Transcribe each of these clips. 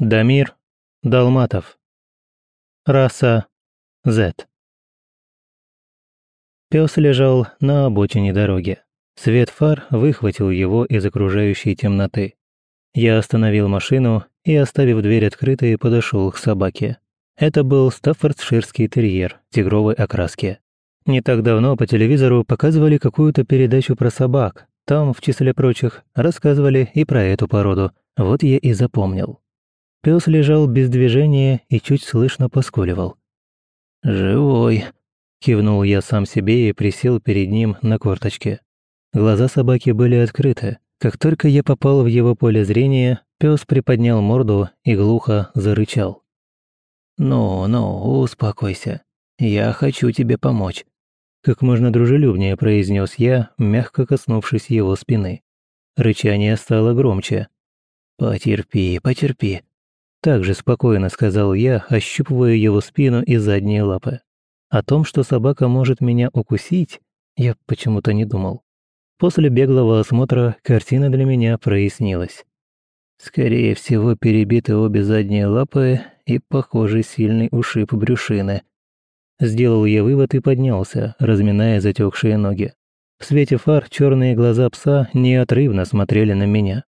Дамир Далматов. Раса Z. Пес лежал на обочине дороги. Свет фар выхватил его из окружающей темноты. Я остановил машину и, оставив дверь открытой, подошел к собаке. Это был стаффордширский терьер тигровой окраски. Не так давно по телевизору показывали какую-то передачу про собак. Там, в числе прочих, рассказывали и про эту породу. Вот я и запомнил. Пес лежал без движения и чуть слышно поскуливал. «Живой», — кивнул я сам себе и присел перед ним на корточке. Глаза собаки были открыты. Как только я попал в его поле зрения, пес приподнял морду и глухо зарычал. «Ну, ну, успокойся. Я хочу тебе помочь», — как можно дружелюбнее произнес я, мягко коснувшись его спины. Рычание стало громче. «Потерпи, потерпи», — также спокойно сказал я, ощупывая его спину и задние лапы. О том, что собака может меня укусить, я почему-то не думал. После беглого осмотра картина для меня прояснилась. Скорее всего, перебиты обе задние лапы и, похоже, сильный ушиб брюшины. Сделал я вывод и поднялся, разминая затекшие ноги. В свете фар черные глаза пса неотрывно смотрели на меня.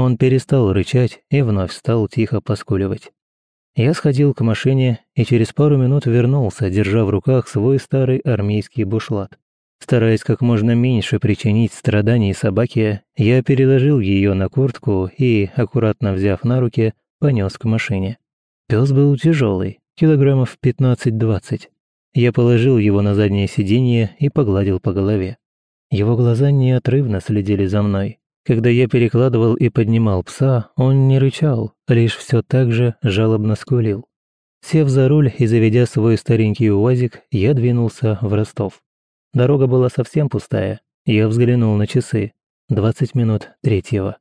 Он перестал рычать и вновь стал тихо поскуливать. Я сходил к машине и через пару минут вернулся, держа в руках свой старый армейский бушлат. Стараясь как можно меньше причинить страданий собаке, я переложил ее на куртку и, аккуратно взяв на руки, понес к машине. Пес был тяжелый, килограммов 15-20. Я положил его на заднее сиденье и погладил по голове. Его глаза неотрывно следили за мной. Когда я перекладывал и поднимал пса, он не рычал, лишь все так же жалобно скулил. Сев за руль и заведя свой старенький УАЗик, я двинулся в Ростов. Дорога была совсем пустая. Я взглянул на часы. Двадцать минут третьего.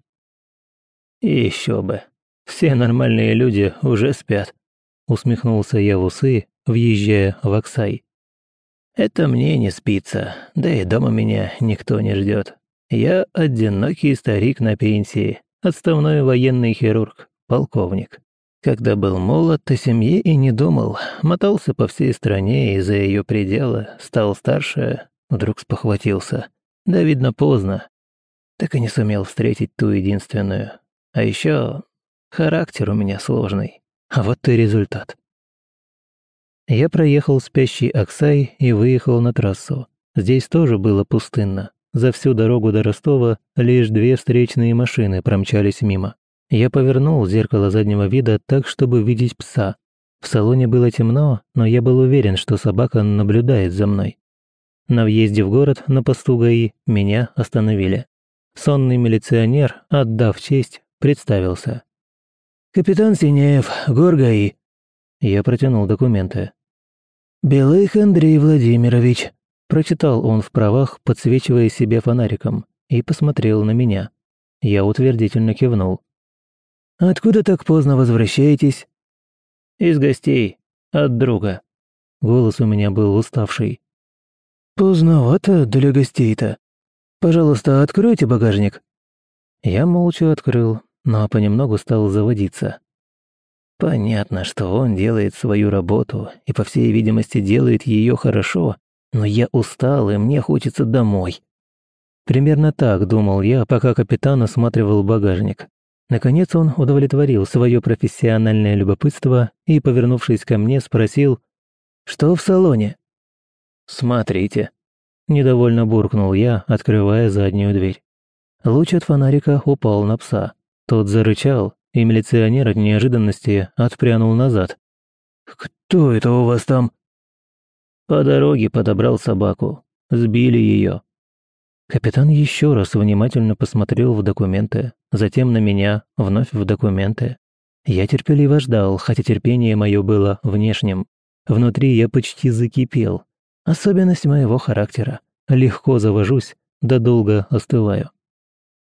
еще бы. Все нормальные люди уже спят. Усмехнулся я в усы, въезжая в Оксай. Это мне не спится, да и дома меня никто не ждет. Я одинокий старик на пенсии, отставной военный хирург, полковник. Когда был молод, о семье и не думал. Мотался по всей стране и за ее пределы. Стал старше, вдруг спохватился. Да, видно, поздно. Так и не сумел встретить ту единственную. А еще характер у меня сложный. А вот и результат. Я проехал спящий Оксай и выехал на трассу. Здесь тоже было пустынно. За всю дорогу до Ростова лишь две встречные машины промчались мимо. Я повернул зеркало заднего вида так, чтобы видеть пса. В салоне было темно, но я был уверен, что собака наблюдает за мной. На въезде в город на посту ГАИ меня остановили. Сонный милиционер, отдав честь, представился. «Капитан Синеев, гор ГАИ». Я протянул документы. «Белых Андрей Владимирович», прочитал он в правах, подсвечивая себе фонариком, и посмотрел на меня. Я утвердительно кивнул. «Откуда так поздно возвращаетесь?» «Из гостей. От друга». Голос у меня был уставший. «Поздновато для гостей-то. Пожалуйста, откройте багажник». Я молча открыл, но понемногу стал заводиться. Понятно, что он делает свою работу и, по всей видимости, делает ее хорошо, но я устал, и мне хочется домой. Примерно так думал я, пока капитан осматривал багажник. Наконец он удовлетворил свое профессиональное любопытство и, повернувшись ко мне, спросил, «Что в салоне?» «Смотрите», – недовольно буркнул я, открывая заднюю дверь. Луч от фонарика упал на пса. Тот зарычал, и милиционер от неожиданности отпрянул назад. «Кто это у вас там?» По дороге подобрал собаку. Сбили ее. Капитан еще раз внимательно посмотрел в документы, затем на меня, вновь в документы. Я терпеливо ждал, хотя терпение мое было внешним. Внутри я почти закипел. Особенность моего характера. Легко завожусь, да долго остываю.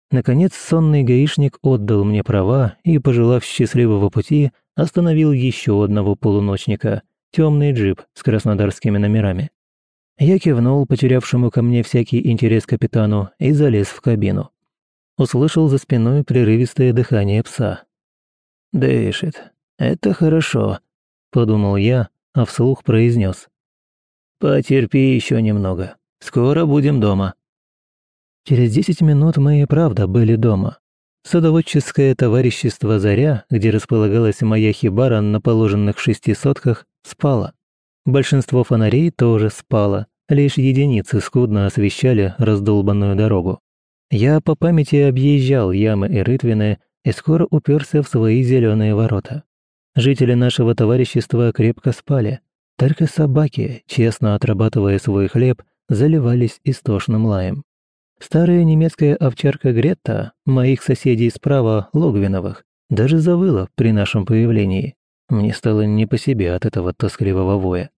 Наконец сонный гаишник отдал мне права и, пожелав счастливого пути, остановил еще одного полуночника, темный джип с краснодарскими номерами. Я кивнул потерявшему ко мне всякий интерес капитану и залез в кабину. Услышал за спиной прерывистое дыхание пса. Дышит. Это хорошо», — подумал я, а вслух произнес. «Потерпи еще немного. Скоро будем дома». Через десять минут мы и правда были дома. Садоводческое товарищество «Заря», где располагалась моя хибара на положенных шести сотках, спало. Большинство фонарей тоже спало, лишь единицы скудно освещали раздолбанную дорогу. Я по памяти объезжал ямы и рытвины и скоро уперся в свои зеленые ворота. Жители нашего товарищества крепко спали, только собаки, честно отрабатывая свой хлеб, заливались истошным лаем. Старая немецкая овчарка Гретта, моих соседей справа, Логвиновых, даже завыла при нашем появлении. Мне стало не по себе от этого тоскливого воя.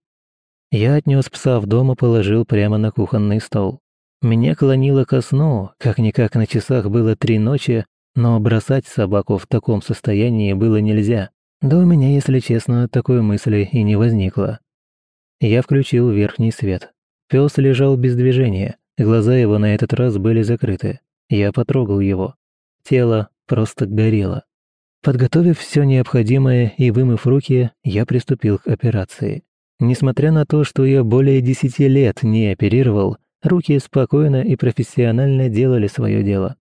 Я отнес пса в дом и положил прямо на кухонный стол. Меня клонило ко сну, как-никак на часах было три ночи, но бросать собаку в таком состоянии было нельзя. Да у меня, если честно, такой мысли и не возникло. Я включил верхний свет. Пес лежал без движения, глаза его на этот раз были закрыты. Я потрогал его. Тело просто горело. Подготовив все необходимое и вымыв руки, я приступил к операции. Несмотря на то, что я более десяти лет не оперировал, руки спокойно и профессионально делали свое дело.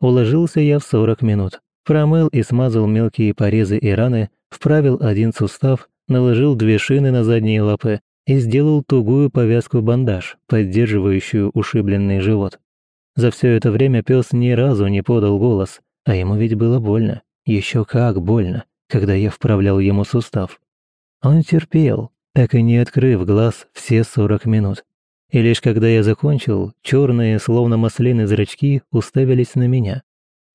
Уложился я в 40 минут. Промыл и смазал мелкие порезы и раны, вправил один сустав, наложил две шины на задние лапы и сделал тугую повязку-бандаж, поддерживающую ушибленный живот. За все это время пес ни разу не подал голос, а ему ведь было больно. Еще как больно, когда я вправлял ему сустав. Он терпел, так и не открыв глаз все сорок минут. И лишь когда я закончил, черные, словно маслины зрачки, уставились на меня.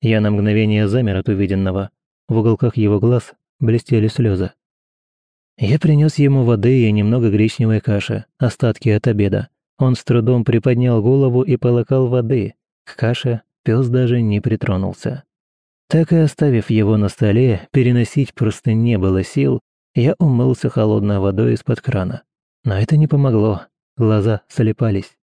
Я на мгновение замер от увиденного. В уголках его глаз блестели слезы. Я принес ему воды и немного гречневой каши, остатки от обеда. Он с трудом приподнял голову и полакал воды. К каше пес даже не притронулся. Так и оставив его на столе, переносить просто не было сил, я умылся холодной водой из-под крана. Но это не помогло, глаза слепались.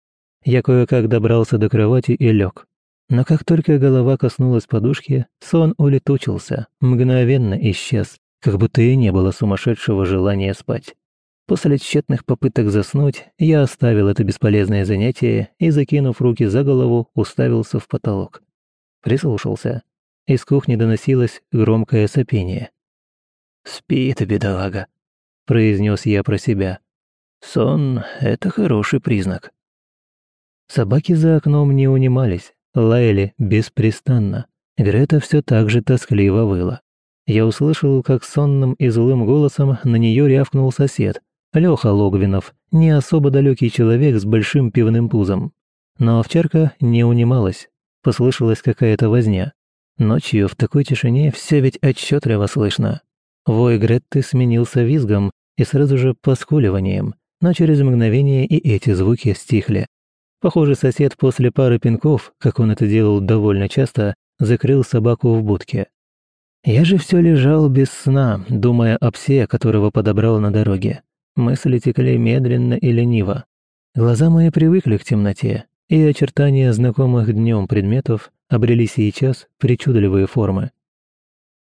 Я кое-как добрался до кровати и лег. Но как только голова коснулась подушки, сон улетучился, мгновенно исчез, как будто и не было сумасшедшего желания спать. После тщетных попыток заснуть, я оставил это бесполезное занятие и, закинув руки за голову, уставился в потолок. Прислушался. Из кухни доносилось громкое сопение. «Спит, бедолага», — произнес я про себя. «Сон — это хороший признак». Собаки за окном не унимались, лаяли беспрестанно. Грета все так же тоскливо выла. Я услышал, как сонным и злым голосом на нее рявкнул сосед, Леха Логвинов, не особо далекий человек с большим пивным пузом. Но овчарка не унималась, послышалась какая-то возня. Ночью в такой тишине все ведь отчетливо слышно. Вой Гретты сменился визгом и сразу же поскуливанием, но через мгновение и эти звуки стихли. Похоже, сосед после пары пинков, как он это делал довольно часто, закрыл собаку в будке. Я же все лежал без сна, думая о псе, которого подобрал на дороге. Мысли текли медленно и лениво. Глаза мои привыкли к темноте, и очертания знакомых днем предметов обрели сейчас причудливые формы.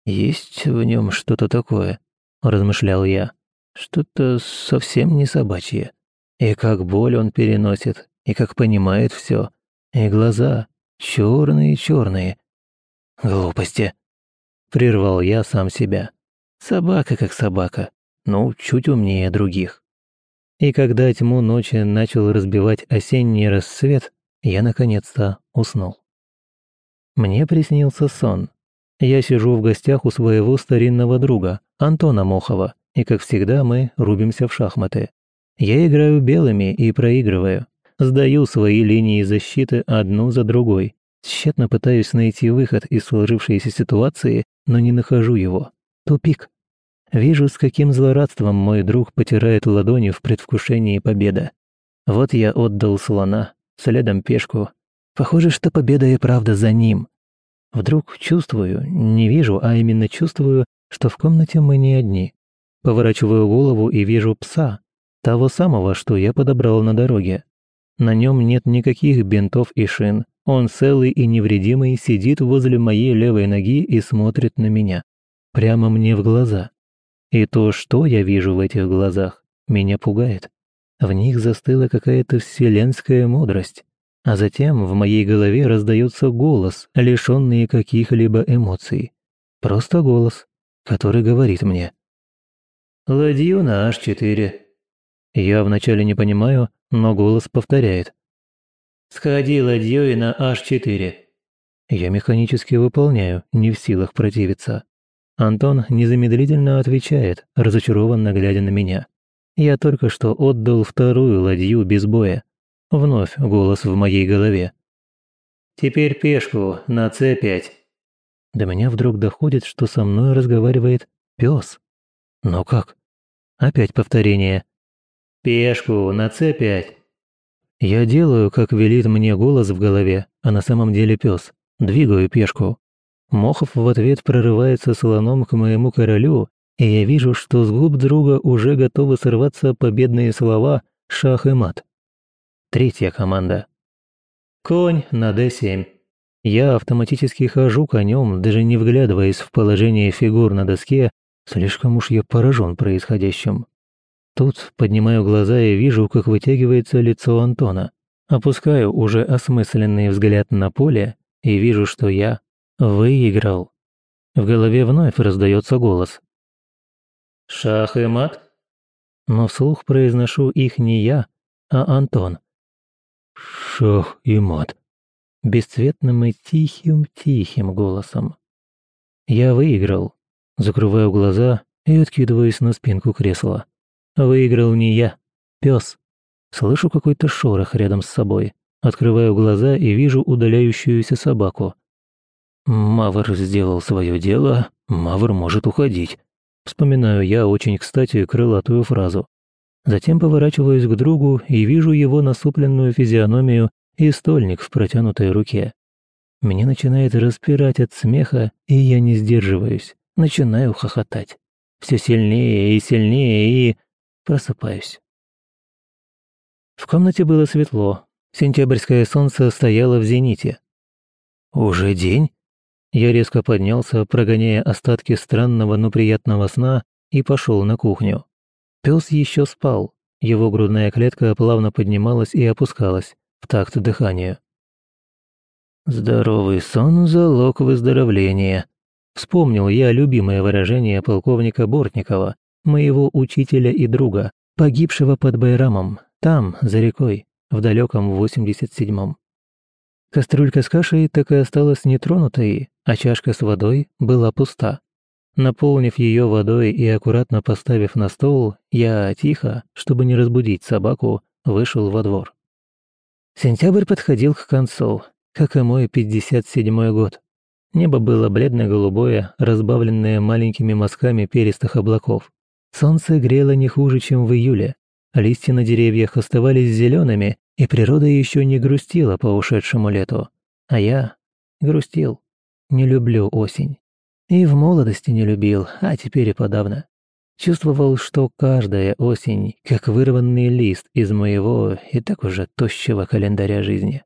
«Есть в нем что-то такое», — размышлял я. «Что-то совсем не собачье. И как боль он переносит, и как понимает все. И глаза черные-черные. Глупости. Прервал я сам себя. Собака как собака, ну, чуть умнее других. И когда тьму ночи начал разбивать осенний рассвет, я наконец-то уснул. Мне приснился сон. Я сижу в гостях у своего старинного друга, Антона Мохова, и, как всегда, мы рубимся в шахматы. Я играю белыми и проигрываю. Сдаю свои линии защиты одну за другой. Тщетно пытаюсь найти выход из сложившейся ситуации но не нахожу его. Тупик. Вижу, с каким злорадством мой друг потирает ладони в предвкушении победы. Вот я отдал слона, следом пешку. Похоже, что победа и правда за ним. Вдруг чувствую, не вижу, а именно чувствую, что в комнате мы не одни. Поворачиваю голову и вижу пса, того самого, что я подобрал на дороге. На нем нет никаких бинтов и шин, он целый и невредимый сидит возле моей левой ноги и смотрит на меня. прямо мне в глаза. И то, что я вижу в этих глазах, меня пугает. В них застыла какая-то вселенская мудрость. А затем в моей голове раздается голос, лишенный каких-либо эмоций. Просто голос, который говорит мне. «Ладью на H4». Я вначале не понимаю, но голос повторяет. «Сходи ладьей на H4». Я механически выполняю, не в силах противиться. Антон незамедлительно отвечает, разочарованно глядя на меня. Я только что отдал вторую ладью без боя. Вновь голос в моей голове. «Теперь пешку на С5». До меня вдруг доходит, что со мной разговаривает пес. Но как? Опять повторение. «Пешку на С5». Я делаю, как велит мне голос в голове, а на самом деле пес. Двигаю пешку. Мохов в ответ прорывается слоном к моему королю, и я вижу, что с губ друга уже готовы сорваться победные слова «шах и мат». Третья команда. Конь на d7. Я автоматически хожу конем, даже не вглядываясь в положение фигур на доске, слишком уж я поражен происходящим. Тут поднимаю глаза и вижу, как вытягивается лицо Антона. Опускаю уже осмысленный взгляд на поле и вижу, что я выиграл. В голове вновь раздается голос. «Шах и мат?» Но вслух произношу их не я, а Антон. «Шах и мат», бесцветным и тихим-тихим голосом. Я выиграл. Закрываю глаза и откидываюсь на спинку кресла. Выиграл не я, пес. Слышу какой-то шорох рядом с собой. Открываю глаза и вижу удаляющуюся собаку. Мавр сделал свое дело, Мавр может уходить. Вспоминаю я очень кстати крылатую фразу. Затем поворачиваюсь к другу и вижу его насупленную физиономию и стольник в протянутой руке. Меня начинает распирать от смеха, и я не сдерживаюсь. Начинаю хохотать. Все сильнее и сильнее, и... просыпаюсь. В комнате было светло. Сентябрьское солнце стояло в зените. «Уже день?» Я резко поднялся, прогоняя остатки странного, но приятного сна, и пошел на кухню. Пес еще спал. Его грудная клетка плавно поднималась и опускалась в такт дыханию. «Здоровый сон – залог выздоровления», – вспомнил я любимое выражение полковника Бортникова, моего учителя и друга, погибшего под Байрамом, там, за рекой, в далеком 87-м. Кастрюлька с кашей так и осталась нетронутой, а чашка с водой была пуста. Наполнив ее водой и аккуратно поставив на стол, я тихо, чтобы не разбудить собаку, вышел во двор. Сентябрь подходил к концу, как и мой 57-й год. Небо было бледно-голубое, разбавленное маленькими мазками перистых облаков. Солнце грело не хуже, чем в июле. Листья на деревьях оставались зелеными, и природа еще не грустила по ушедшему лету. А я грустил. Не люблю осень. И в молодости не любил, а теперь и подавно. Чувствовал, что каждая осень, как вырванный лист из моего и так уже тощего календаря жизни.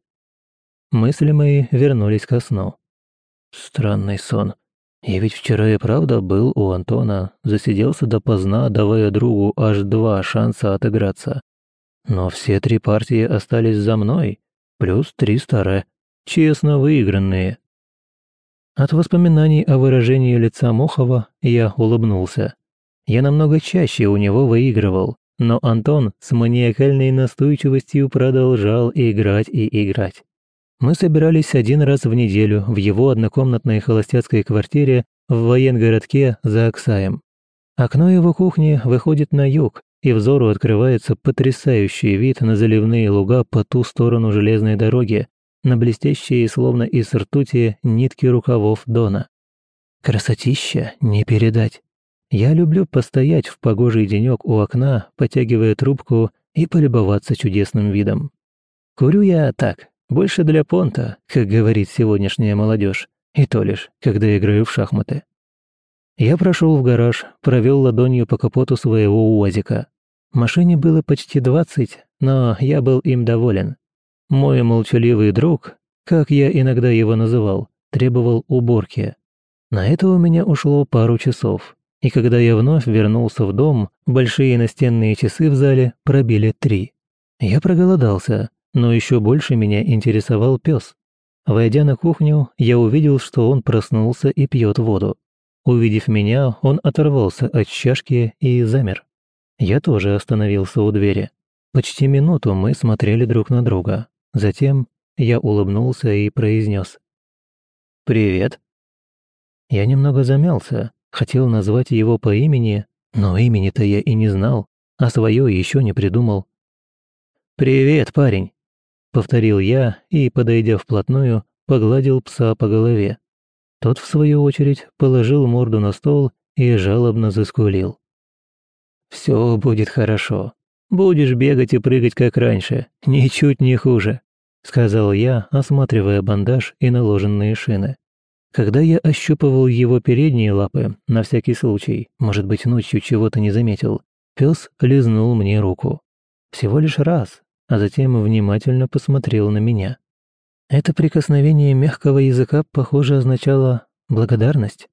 Мысли мои вернулись ко сну. Странный сон. Я ведь вчера и правда был у Антона, засиделся допоздна, давая другу аж два шанса отыграться. Но все три партии остались за мной, плюс три старые, честно выигранные. От воспоминаний о выражении лица Мохова я улыбнулся. Я намного чаще у него выигрывал, но Антон с маниакальной настойчивостью продолжал играть и играть. Мы собирались один раз в неделю в его однокомнатной холостяцкой квартире в военгородке за Оксаем. Окно его кухни выходит на юг, и взору открывается потрясающий вид на заливные луга по ту сторону железной дороги, на блестящие, словно из ртути, нитки рукавов Дона. Красотища не передать. Я люблю постоять в погожий денек у окна, потягивая трубку и полюбоваться чудесным видом. Курю я так, больше для понта, как говорит сегодняшняя молодежь, и то лишь, когда играю в шахматы. Я прошел в гараж, провел ладонью по капоту своего УАЗика. Машине было почти двадцать, но я был им доволен. Мой молчаливый друг, как я иногда его называл, требовал уборки. На это у меня ушло пару часов, и когда я вновь вернулся в дом, большие настенные часы в зале пробили три. Я проголодался, но еще больше меня интересовал пес. Войдя на кухню, я увидел, что он проснулся и пьет воду. Увидев меня, он оторвался от чашки и замер. Я тоже остановился у двери. Почти минуту мы смотрели друг на друга. Затем я улыбнулся и произнес. «Привет». Я немного замялся, хотел назвать его по имени, но имени-то я и не знал, а свое еще не придумал. «Привет, парень», — повторил я и, подойдя вплотную, погладил пса по голове. Тот, в свою очередь, положил морду на стол и жалобно заскулил. «Все будет хорошо. Будешь бегать и прыгать, как раньше, ничуть не хуже», сказал я, осматривая бандаж и наложенные шины. Когда я ощупывал его передние лапы, на всякий случай, может быть, ночью чего-то не заметил, пес лизнул мне руку. Всего лишь раз, а затем внимательно посмотрел на меня. Это прикосновение мягкого языка, похоже, означало благодарность.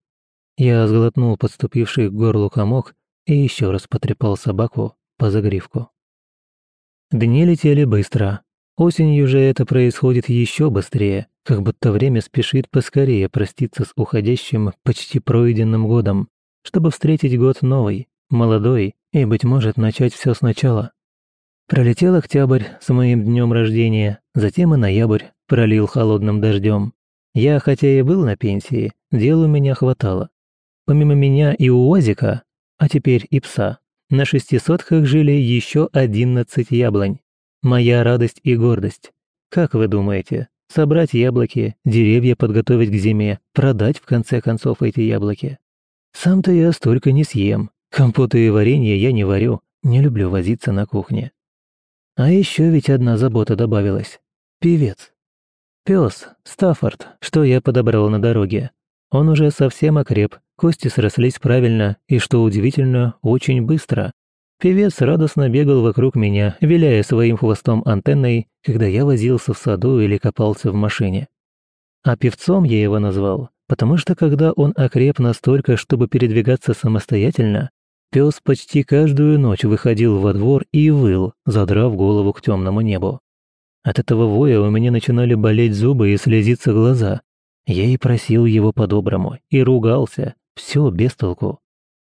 Я сглотнул подступивший к горлу комок и еще раз потрепал собаку по загривку. Дни летели быстро. Осенью же это происходит еще быстрее, как будто время спешит поскорее проститься с уходящим, почти пройденным годом, чтобы встретить год новый, молодой и, быть может, начать все сначала. Пролетел октябрь с моим днем рождения, затем и ноябрь, пролил холодным дождем. Я, хотя и был на пенсии, дел у меня хватало. Помимо меня и УАЗика, а теперь и пса, на шестисотках жили еще одиннадцать яблонь. Моя радость и гордость. Как вы думаете, собрать яблоки, деревья подготовить к зиме, продать в конце концов эти яблоки? Сам-то я столько не съем. Компоты и варенье я не варю, не люблю возиться на кухне. А еще ведь одна забота добавилась. Певец. Пес, Стаффорд, что я подобрал на дороге. Он уже совсем окреп, кости срослись правильно и, что удивительно, очень быстро. Певец радостно бегал вокруг меня, виляя своим хвостом антенной, когда я возился в саду или копался в машине. А певцом я его назвал, потому что когда он окреп настолько, чтобы передвигаться самостоятельно, пес почти каждую ночь выходил во двор и выл, задрав голову к темному небу. От этого воя у меня начинали болеть зубы и слезиться глаза. Я и просил его по-доброму, и ругался. Все без толку.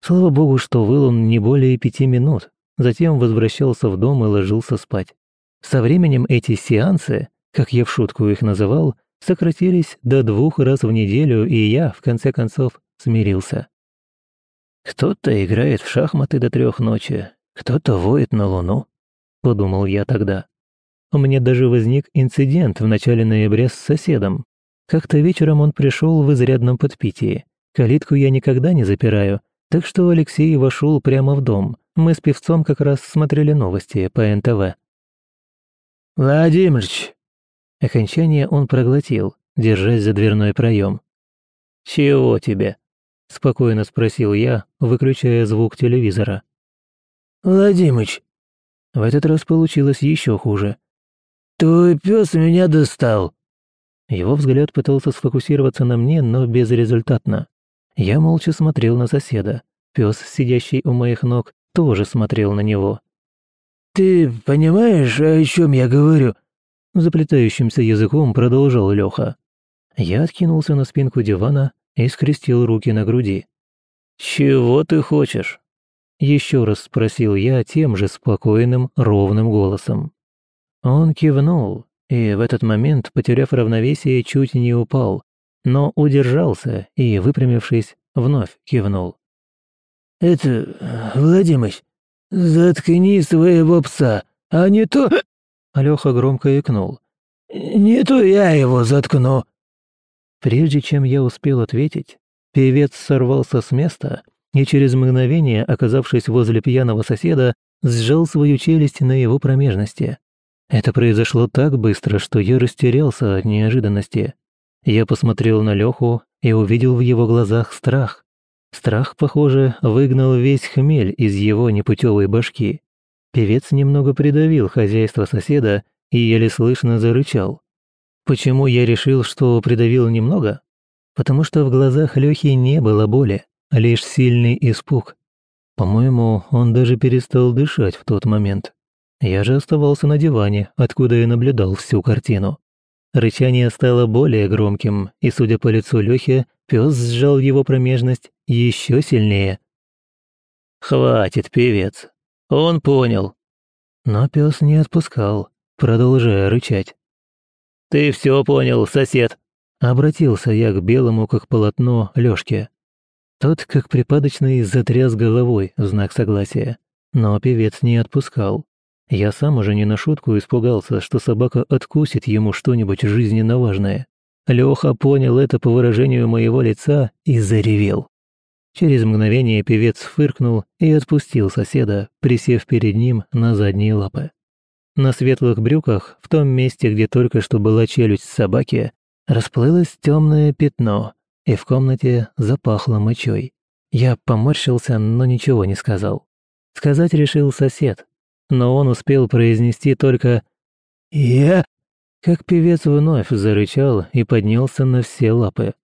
Слава богу, что выл он не более пяти минут. Затем возвращался в дом и ложился спать. Со временем эти сеансы, как я в шутку их называл, сократились до двух раз в неделю, и я, в конце концов, смирился. «Кто-то играет в шахматы до трех ночи, кто-то воет на луну», — подумал я тогда. У меня даже возник инцидент в начале ноября с соседом. Как-то вечером он пришел в изрядном подпитии. Калитку я никогда не запираю, так что Алексей вошел прямо в дом. Мы с певцом как раз смотрели новости по НТВ. «Владимирч!» Окончание он проглотил, держась за дверной проем. «Чего тебе?» – спокойно спросил я, выключая звук телевизора. «Владимыч!» В этот раз получилось еще хуже. «Твой пес меня достал!» Его взгляд пытался сфокусироваться на мне, но безрезультатно. Я молча смотрел на соседа. Пес, сидящий у моих ног, тоже смотрел на него. «Ты понимаешь, о чем я говорю?» Заплетающимся языком продолжал Леха. Я откинулся на спинку дивана и скрестил руки на груди. «Чего ты хочешь?» Еще раз спросил я тем же спокойным, ровным голосом. Он кивнул, и в этот момент, потеряв равновесие, чуть не упал, но удержался и, выпрямившись, вновь кивнул. «Это, Владимир, заткни своего пса, а не то...» Алёха громко икнул. «Не то я его заткну». Прежде чем я успел ответить, певец сорвался с места и через мгновение, оказавшись возле пьяного соседа, сжал свою челюсть на его промежности. Это произошло так быстро, что я растерялся от неожиданности. Я посмотрел на Леху и увидел в его глазах страх. Страх, похоже, выгнал весь хмель из его непутевой башки. Певец немного придавил хозяйство соседа и еле слышно зарычал. Почему я решил, что придавил немного? потому что в глазах Лёхи не было боли, а лишь сильный испуг. По-моему, он даже перестал дышать в тот момент. Я же оставался на диване, откуда и наблюдал всю картину. Рычание стало более громким, и, судя по лицу Лёхи, пес сжал его промежность еще сильнее. «Хватит, певец. Он понял». Но пес не отпускал, продолжая рычать. «Ты все понял, сосед!» Обратился я к белому, как полотно, Лёшке. Тот, как припадочный, затряс головой в знак согласия. Но певец не отпускал. Я сам уже не на шутку испугался, что собака откусит ему что-нибудь жизненно важное. Лёха понял это по выражению моего лица и заревел. Через мгновение певец фыркнул и отпустил соседа, присев перед ним на задние лапы. На светлых брюках, в том месте, где только что была челюсть собаки, расплылось темное пятно, и в комнате запахло мочой. Я поморщился, но ничего не сказал. Сказать решил сосед, но он успел произнести только «Я...» Как певец вновь зарычал и поднялся на все лапы.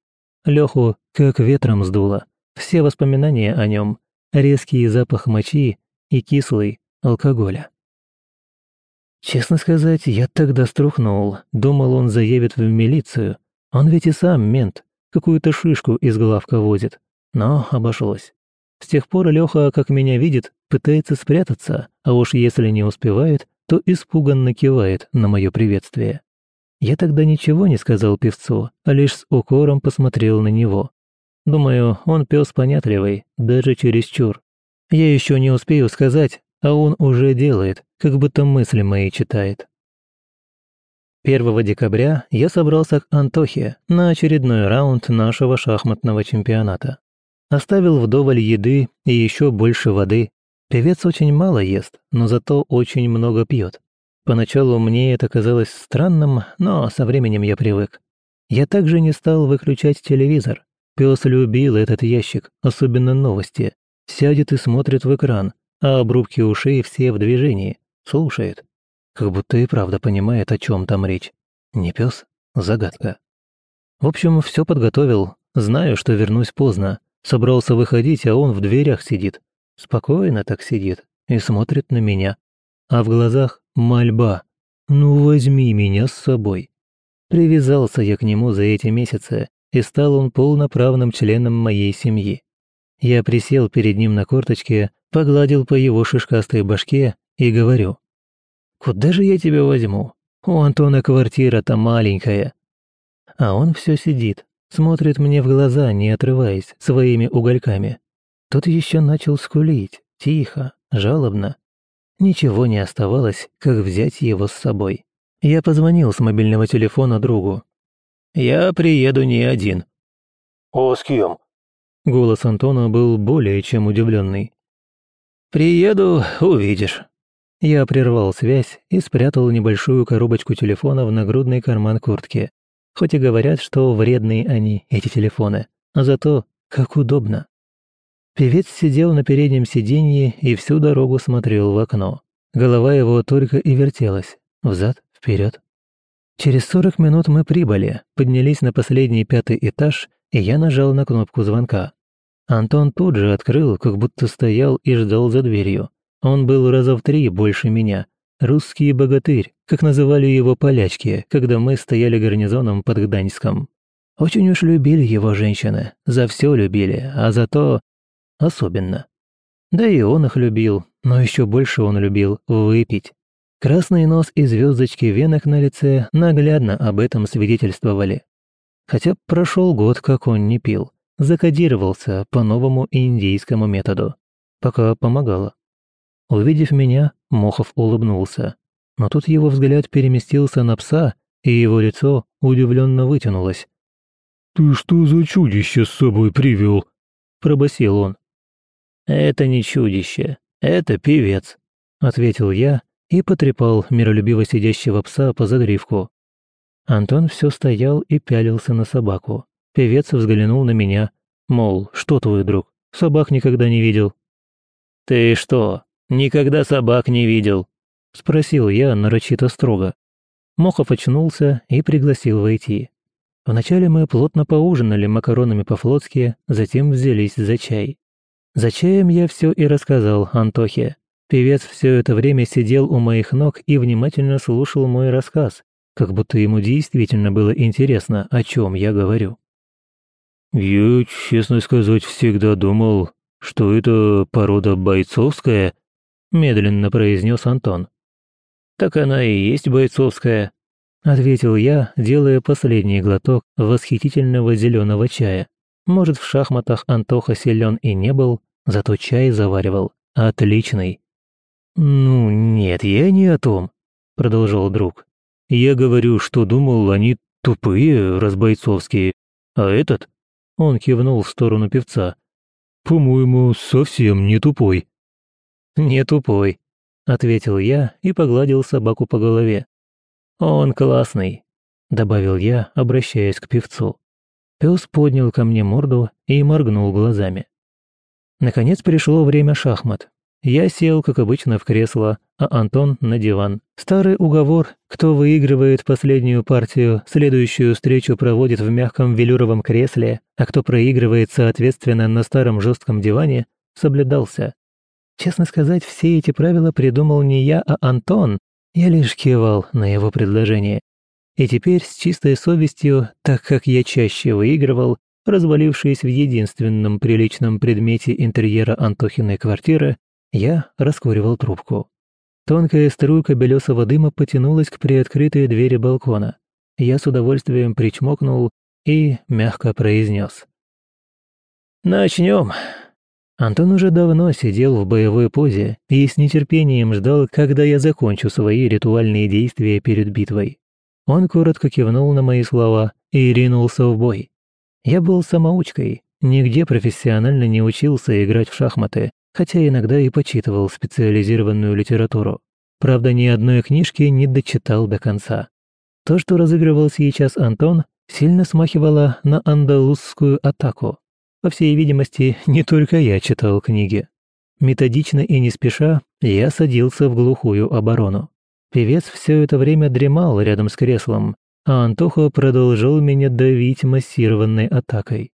Леху как ветром сдуло. Все воспоминания о нем, резкий запах мочи и кислый алкоголя. Честно сказать, я тогда струхнул. Думал, он заявит в милицию. Он ведь и сам мент, какую-то шишку из главка возит. Но обошлось. С тех пор Леха, как меня видит, пытается спрятаться, а уж если не успевает, то испуганно кивает на мое приветствие. Я тогда ничего не сказал певцу, а лишь с укором посмотрел на него. Думаю, он пес понятливый, даже чересчур. Я еще не успею сказать, а он уже делает, как будто мысли мои читает. 1 декабря я собрался к Антохе на очередной раунд нашего шахматного чемпионата. Оставил вдоволь еды и еще больше воды. Певец очень мало ест, но зато очень много пьет. Поначалу мне это казалось странным, но со временем я привык. Я также не стал выключать телевизор. Пес любил этот ящик, особенно новости. Сядет и смотрит в экран, а обрубки ушей все в движении. Слушает. Как будто и правда понимает, о чем там речь. Не пес, загадка. В общем, все подготовил. Знаю, что вернусь поздно. Собрался выходить, а он в дверях сидит. Спокойно так сидит и смотрит на меня. А в глазах мольба. «Ну возьми меня с собой». Привязался я к нему за эти месяцы, и стал он полноправным членом моей семьи. Я присел перед ним на корточке, погладил по его шишкастой башке и говорю. «Куда же я тебя возьму? У Антона квартира-то маленькая». А он все сидит, смотрит мне в глаза, не отрываясь, своими угольками. Тут еще начал скулить, тихо, жалобно. Ничего не оставалось, как взять его с собой. Я позвонил с мобильного телефона другу. «Я приеду не один». «А с кем?» Голос Антона был более чем удивленный. «Приеду, увидишь». Я прервал связь и спрятал небольшую коробочку телефона в нагрудный карман куртки. Хоть и говорят, что вредные они, эти телефоны, а зато как удобно. Певец сидел на переднем сиденье и всю дорогу смотрел в окно. Голова его только и вертелась, взад, вперед. Через сорок минут мы прибыли, поднялись на последний пятый этаж и я нажал на кнопку звонка. Антон тут же открыл, как будто стоял и ждал за дверью. Он был раза в три больше меня. Русский богатырь, как называли его полячки, когда мы стояли гарнизоном под Гданьском. Очень уж любили его женщины, за все любили, а за то особенно. Да и он их любил, но еще больше он любил выпить. Красный нос и звездочки венок на лице наглядно об этом свидетельствовали. Хотя прошел год, как он не пил. Закодировался по новому индийскому методу. Пока помогало. Увидев меня, Мохов улыбнулся. Но тут его взгляд переместился на пса, и его лицо удивленно вытянулось. «Ты что за чудище с собой привел?» – пробасил он. «Это не чудище, это певец», – ответил я и потрепал миролюбиво сидящего пса по загривку. Антон все стоял и пялился на собаку. Певец взглянул на меня, мол, что твой друг, собак никогда не видел. «Ты что, никогда собак не видел?» – спросил я нарочито строго. Мохов очнулся и пригласил войти. Вначале мы плотно поужинали макаронами по-флотски, затем взялись за чай. За чаем я все и рассказал Антохе. Певец все это время сидел у моих ног и внимательно слушал мой рассказ, как будто ему действительно было интересно, о чем я говорю. «Я, честно сказать, всегда думал, что это порода бойцовская», медленно произнес Антон. «Так она и есть бойцовская», ответил я, делая последний глоток восхитительного зеленого чая. Может, в шахматах Антоха силен и не был, зато чай заваривал. Отличный. «Ну, нет, я не о том», — продолжал друг. «Я говорю, что думал, они тупые, разбойцовские. А этот?» — он кивнул в сторону певца. «По-моему, совсем не тупой». «Не тупой», — ответил я и погладил собаку по голове. «Он классный», — добавил я, обращаясь к певцу. Пес поднял ко мне морду и моргнул глазами. Наконец пришло время шахмат. Я сел, как обычно, в кресло, а Антон на диван. Старый уговор «Кто выигрывает последнюю партию, следующую встречу проводит в мягком велюровом кресле, а кто проигрывает, соответственно, на старом жестком диване» соблюдался. Честно сказать, все эти правила придумал не я, а Антон. Я лишь кивал на его предложение. И теперь с чистой совестью, так как я чаще выигрывал, развалившись в единственном приличном предмете интерьера Антохиной квартиры, я раскуривал трубку. Тонкая струйка белесого дыма потянулась к приоткрытой двери балкона. Я с удовольствием причмокнул и мягко произнес. «Начнем». Антон уже давно сидел в боевой позе и с нетерпением ждал, когда я закончу свои ритуальные действия перед битвой. Он коротко кивнул на мои слова и ринулся в бой. Я был самоучкой, нигде профессионально не учился играть в шахматы, хотя иногда и почитывал специализированную литературу. Правда, ни одной книжки не дочитал до конца. То, что разыгрывал сейчас Антон, сильно смахивало на андалузскую атаку. По всей видимости, не только я читал книги. Методично и не спеша я садился в глухую оборону. Певец все это время дремал рядом с креслом, а Антоха продолжал меня давить массированной атакой.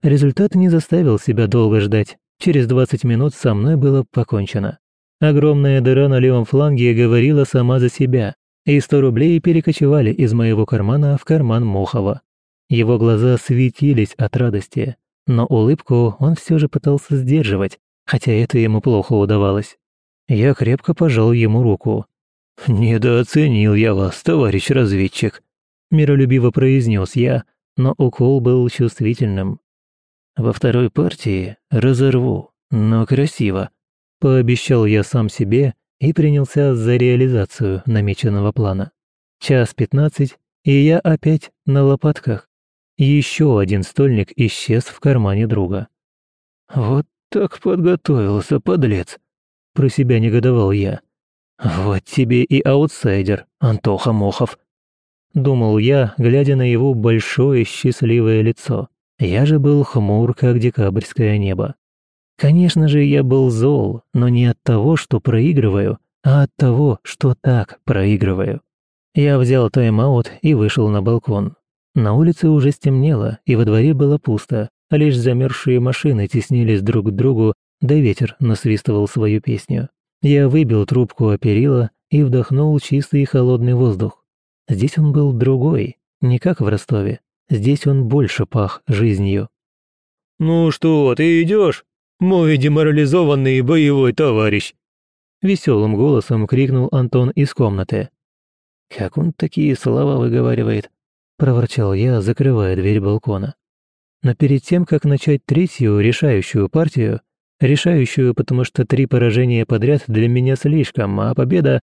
Результат не заставил себя долго ждать. Через 20 минут со мной было покончено. Огромная дыра на левом фланге говорила сама за себя, и 100 рублей перекочевали из моего кармана в карман Мохова. Его глаза светились от радости, но улыбку он все же пытался сдерживать, хотя это ему плохо удавалось. Я крепко пожал ему руку, «Недооценил я вас, товарищ разведчик», — миролюбиво произнес я, но укол был чувствительным. «Во второй партии разорву, но красиво», — пообещал я сам себе и принялся за реализацию намеченного плана. Час пятнадцать, и я опять на лопатках. Еще один стольник исчез в кармане друга. «Вот так подготовился, подлец!» Про себя негодовал я. «Вот тебе и аутсайдер, Антоха Мохов», — думал я, глядя на его большое счастливое лицо. Я же был хмур, как декабрьское небо. Конечно же, я был зол, но не от того, что проигрываю, а от того, что так проигрываю. Я взял тайм-аут и вышел на балкон. На улице уже стемнело, и во дворе было пусто, а лишь замерзшие машины теснились друг к другу, да ветер насвистывал свою песню. Я выбил трубку о перила и вдохнул чистый и холодный воздух. Здесь он был другой, не как в Ростове. Здесь он больше пах жизнью. «Ну что, ты идешь, мой деморализованный боевой товарищ?» Веселым голосом крикнул Антон из комнаты. «Как он такие слова выговаривает?» – проворчал я, закрывая дверь балкона. Но перед тем, как начать третью решающую партию, решающую, потому что три поражения подряд для меня слишком, а победа...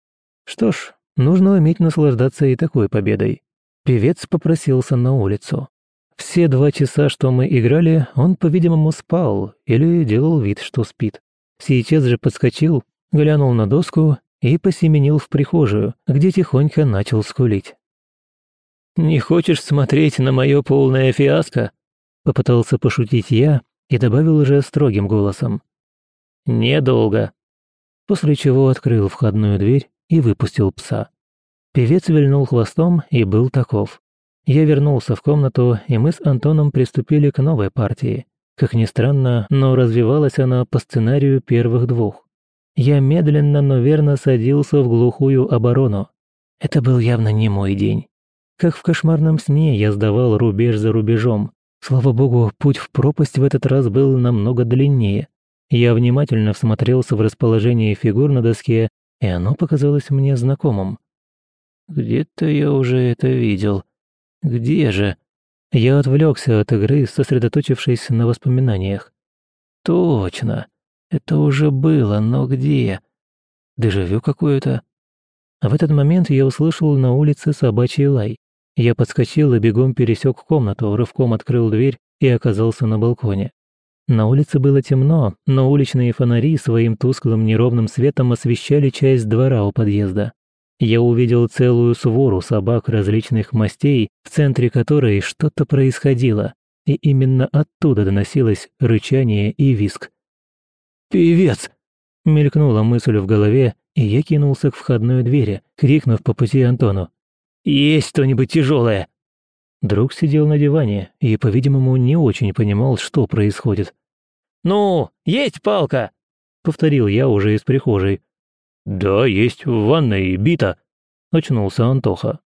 Что ж, нужно уметь наслаждаться и такой победой. Певец попросился на улицу. Все два часа, что мы играли, он, по-видимому, спал или делал вид, что спит. Сейчас же подскочил, глянул на доску и посеменил в прихожую, где тихонько начал скулить. «Не хочешь смотреть на мое полное фиаско?» Попытался пошутить я, и добавил уже строгим голосом. «Недолго». После чего открыл входную дверь и выпустил пса. Певец вильнул хвостом и был таков. Я вернулся в комнату, и мы с Антоном приступили к новой партии. Как ни странно, но развивалась она по сценарию первых двух. Я медленно, но верно садился в глухую оборону. Это был явно не мой день. Как в кошмарном сне я сдавал рубеж за рубежом. Слава богу, путь в пропасть в этот раз был намного длиннее. Я внимательно всмотрелся в расположение фигур на доске, и оно показалось мне знакомым. Где-то я уже это видел. Где же? Я отвлекся от игры, сосредоточившись на воспоминаниях. Точно. Это уже было, но где? Дежавю какое-то. В этот момент я услышал на улице собачий лай. Я подскочил и бегом пересек комнату, рывком открыл дверь и оказался на балконе. На улице было темно, но уличные фонари своим тусклым неровным светом освещали часть двора у подъезда. Я увидел целую свору собак различных мастей, в центре которой что-то происходило, и именно оттуда доносилось рычание и виск. «Певец!» — мелькнула мысль в голове, и я кинулся к входной двери, крикнув по пути Антону. «Есть что-нибудь тяжелое?» Друг сидел на диване и, по-видимому, не очень понимал, что происходит. «Ну, есть палка!» — повторил я уже из прихожей. «Да, есть, в ванной бита», — очнулся Антоха.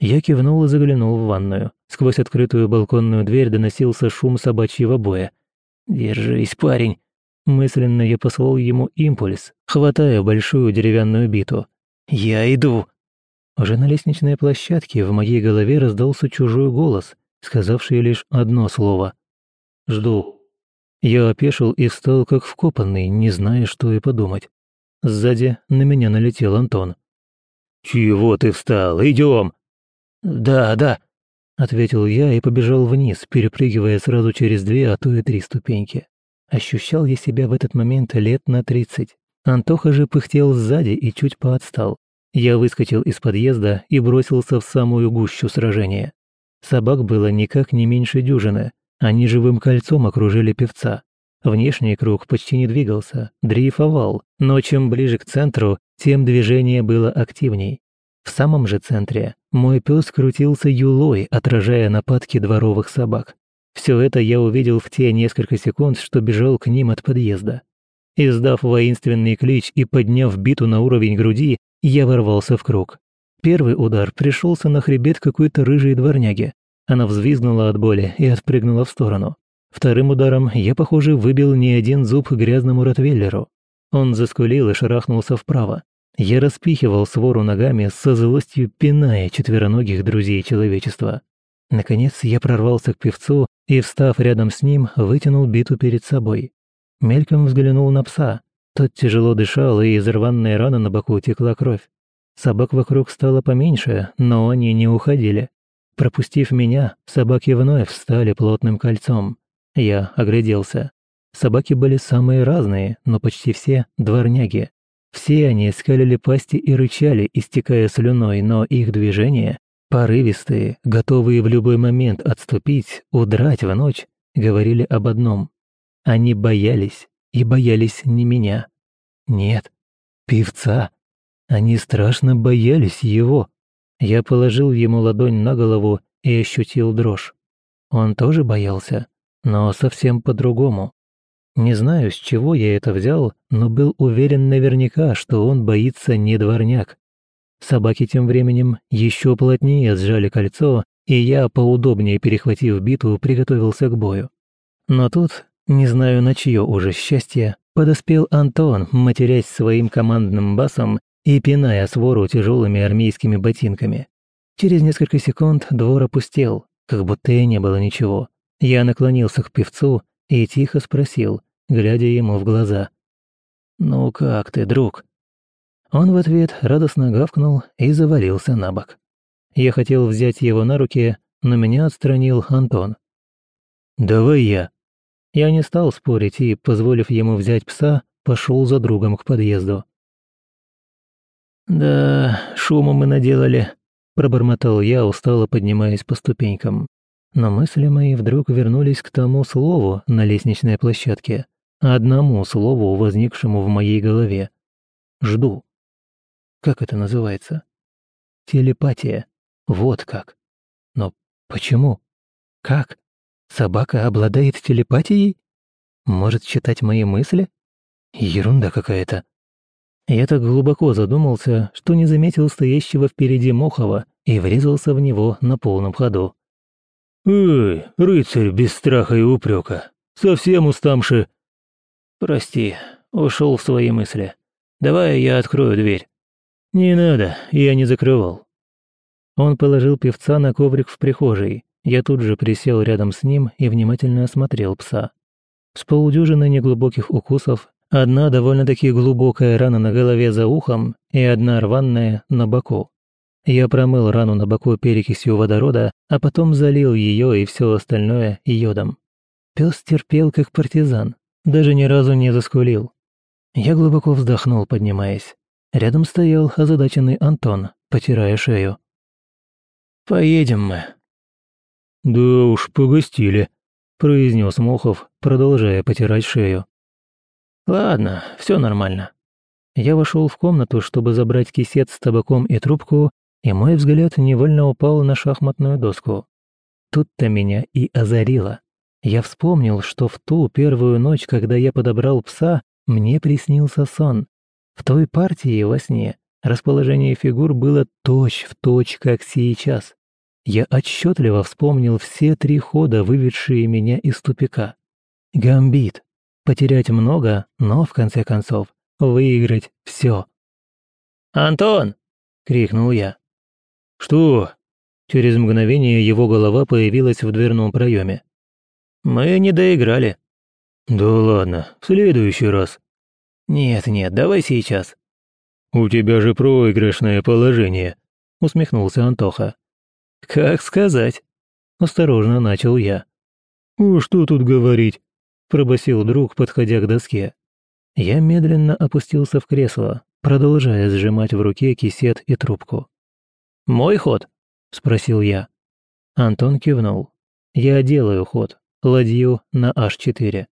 Я кивнул и заглянул в ванную. Сквозь открытую балконную дверь доносился шум собачьего боя. «Держись, парень!» Мысленно я послал ему импульс, хватая большую деревянную биту. «Я иду!» Уже на лестничной площадке в моей голове раздался чужой голос, сказавший лишь одно слово. «Жду». Я опешил и встал как вкопанный, не зная, что и подумать. Сзади на меня налетел Антон. «Чего ты встал? Идем!» «Да, да», — ответил я и побежал вниз, перепрыгивая сразу через две, а то и три ступеньки. Ощущал я себя в этот момент лет на тридцать. Антоха же пыхтел сзади и чуть поотстал. Я выскочил из подъезда и бросился в самую гущу сражения. Собак было никак не меньше дюжины. Они живым кольцом окружили певца. Внешний круг почти не двигался, дрейфовал, но чем ближе к центру, тем движение было активней. В самом же центре мой пес крутился юлой, отражая нападки дворовых собак. Все это я увидел в те несколько секунд, что бежал к ним от подъезда. Издав воинственный клич и подняв биту на уровень груди, я ворвался в круг. Первый удар пришелся на хребет какой-то рыжей дворняги. Она взвизгнула от боли и отпрыгнула в сторону. Вторым ударом я, похоже, выбил не один зуб грязному ротвейлеру. Он заскулил и шарахнулся вправо. Я распихивал свору ногами со злостью, пиная четвероногих друзей человечества. Наконец я прорвался к певцу и, встав рядом с ним, вытянул биту перед собой. Мельком взглянул на пса. Тот тяжело дышал, и из рваной раны на боку текла кровь. Собак вокруг стало поменьше, но они не уходили. Пропустив меня, собаки вновь встали плотным кольцом. Я огляделся. Собаки были самые разные, но почти все дворняги. Все они скалили пасти и рычали, истекая слюной, но их движения Порывистые, готовые в любой момент отступить, удрать в ночь, говорили об одном. Они боялись, и боялись не меня. Нет, певца. Они страшно боялись его. Я положил ему ладонь на голову и ощутил дрожь. Он тоже боялся, но совсем по-другому. Не знаю, с чего я это взял, но был уверен наверняка, что он боится не дворняк. Собаки тем временем еще плотнее сжали кольцо, и я, поудобнее перехватив биту, приготовился к бою. Но тут, не знаю на чье уже счастье, подоспел Антон, матерясь своим командным басом и пиная свору тяжелыми армейскими ботинками. Через несколько секунд двор опустел, как будто и не было ничего. Я наклонился к певцу и тихо спросил, глядя ему в глаза. «Ну как ты, друг?» Он в ответ радостно гавкнул и завалился на бок. Я хотел взять его на руки, но меня отстранил Антон. «Давай я». Я не стал спорить и, позволив ему взять пса, пошел за другом к подъезду. «Да, шума мы наделали», — пробормотал я, устало поднимаясь по ступенькам. Но мысли мои вдруг вернулись к тому слову на лестничной площадке, одному слову, возникшему в моей голове. «Жду». Как это называется? Телепатия. Вот как. Но Почему? Как? Собака обладает телепатией? Может читать мои мысли? Ерунда какая-то. Я так глубоко задумался, что не заметил стоящего впереди Мохова и врезался в него на полном ходу. «Эй, рыцарь без страха и упрека, совсем устамши!» «Прости, ушел в свои мысли. Давай я открою дверь». «Не надо, я не закрывал». Он положил певца на коврик в прихожей. Я тут же присел рядом с ним и внимательно осмотрел пса. С полудюжины неглубоких укусов, одна довольно-таки глубокая рана на голове за ухом и одна рваная на боку. Я промыл рану на боку перекисью водорода, а потом залил ее и все остальное йодом. Пес терпел как партизан, даже ни разу не заскулил. Я глубоко вздохнул, поднимаясь. Рядом стоял озадаченный Антон, потирая шею. «Поедем мы». «Да уж, погостили», — произнес Мохов, продолжая потирать шею. «Ладно, все нормально». Я вошел в комнату, чтобы забрать кисет с табаком и трубку, и мой взгляд невольно упал на шахматную доску. Тут-то меня и озарило. Я вспомнил, что в ту первую ночь, когда я подобрал пса, мне приснился сон. В той партии во сне расположение фигур было точь-в-точь, как сейчас. Я отчетливо вспомнил все три хода, выведшие меня из тупика. Гамбит. Потерять много, но, в конце концов, выиграть все. «Антон!» — крикнул я. «Что?» Через мгновение его голова появилась в дверном проеме. «Мы не доиграли». «Да ладно, в следующий раз». «Нет-нет, давай сейчас». «У тебя же проигрышное положение», — усмехнулся Антоха. «Как сказать?» — осторожно начал я. «Ну, что тут говорить?» — пробасил друг, подходя к доске. Я медленно опустился в кресло, продолжая сжимать в руке кисет и трубку. «Мой ход?» – спросил я. Антон кивнул. «Я делаю ход. Ладью на H4».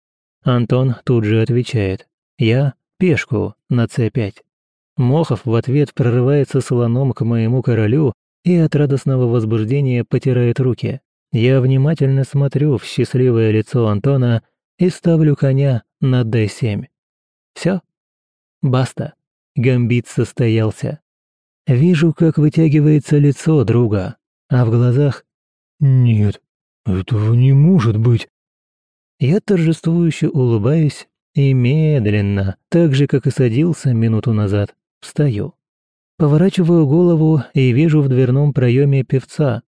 Антон тут же отвечает. «Я – пешку на C5». Мохов в ответ прорывается слоном к моему королю и от радостного возбуждения потирает руки. Я внимательно смотрю в счастливое лицо Антона и ставлю коня на D7. Все? Баста. Гамбит состоялся. Вижу, как вытягивается лицо друга, а в глазах «Нет, этого не может быть». Я торжествующе улыбаюсь и медленно, так же, как и садился минуту назад, встаю. Поворачиваю голову и вижу в дверном проеме певца.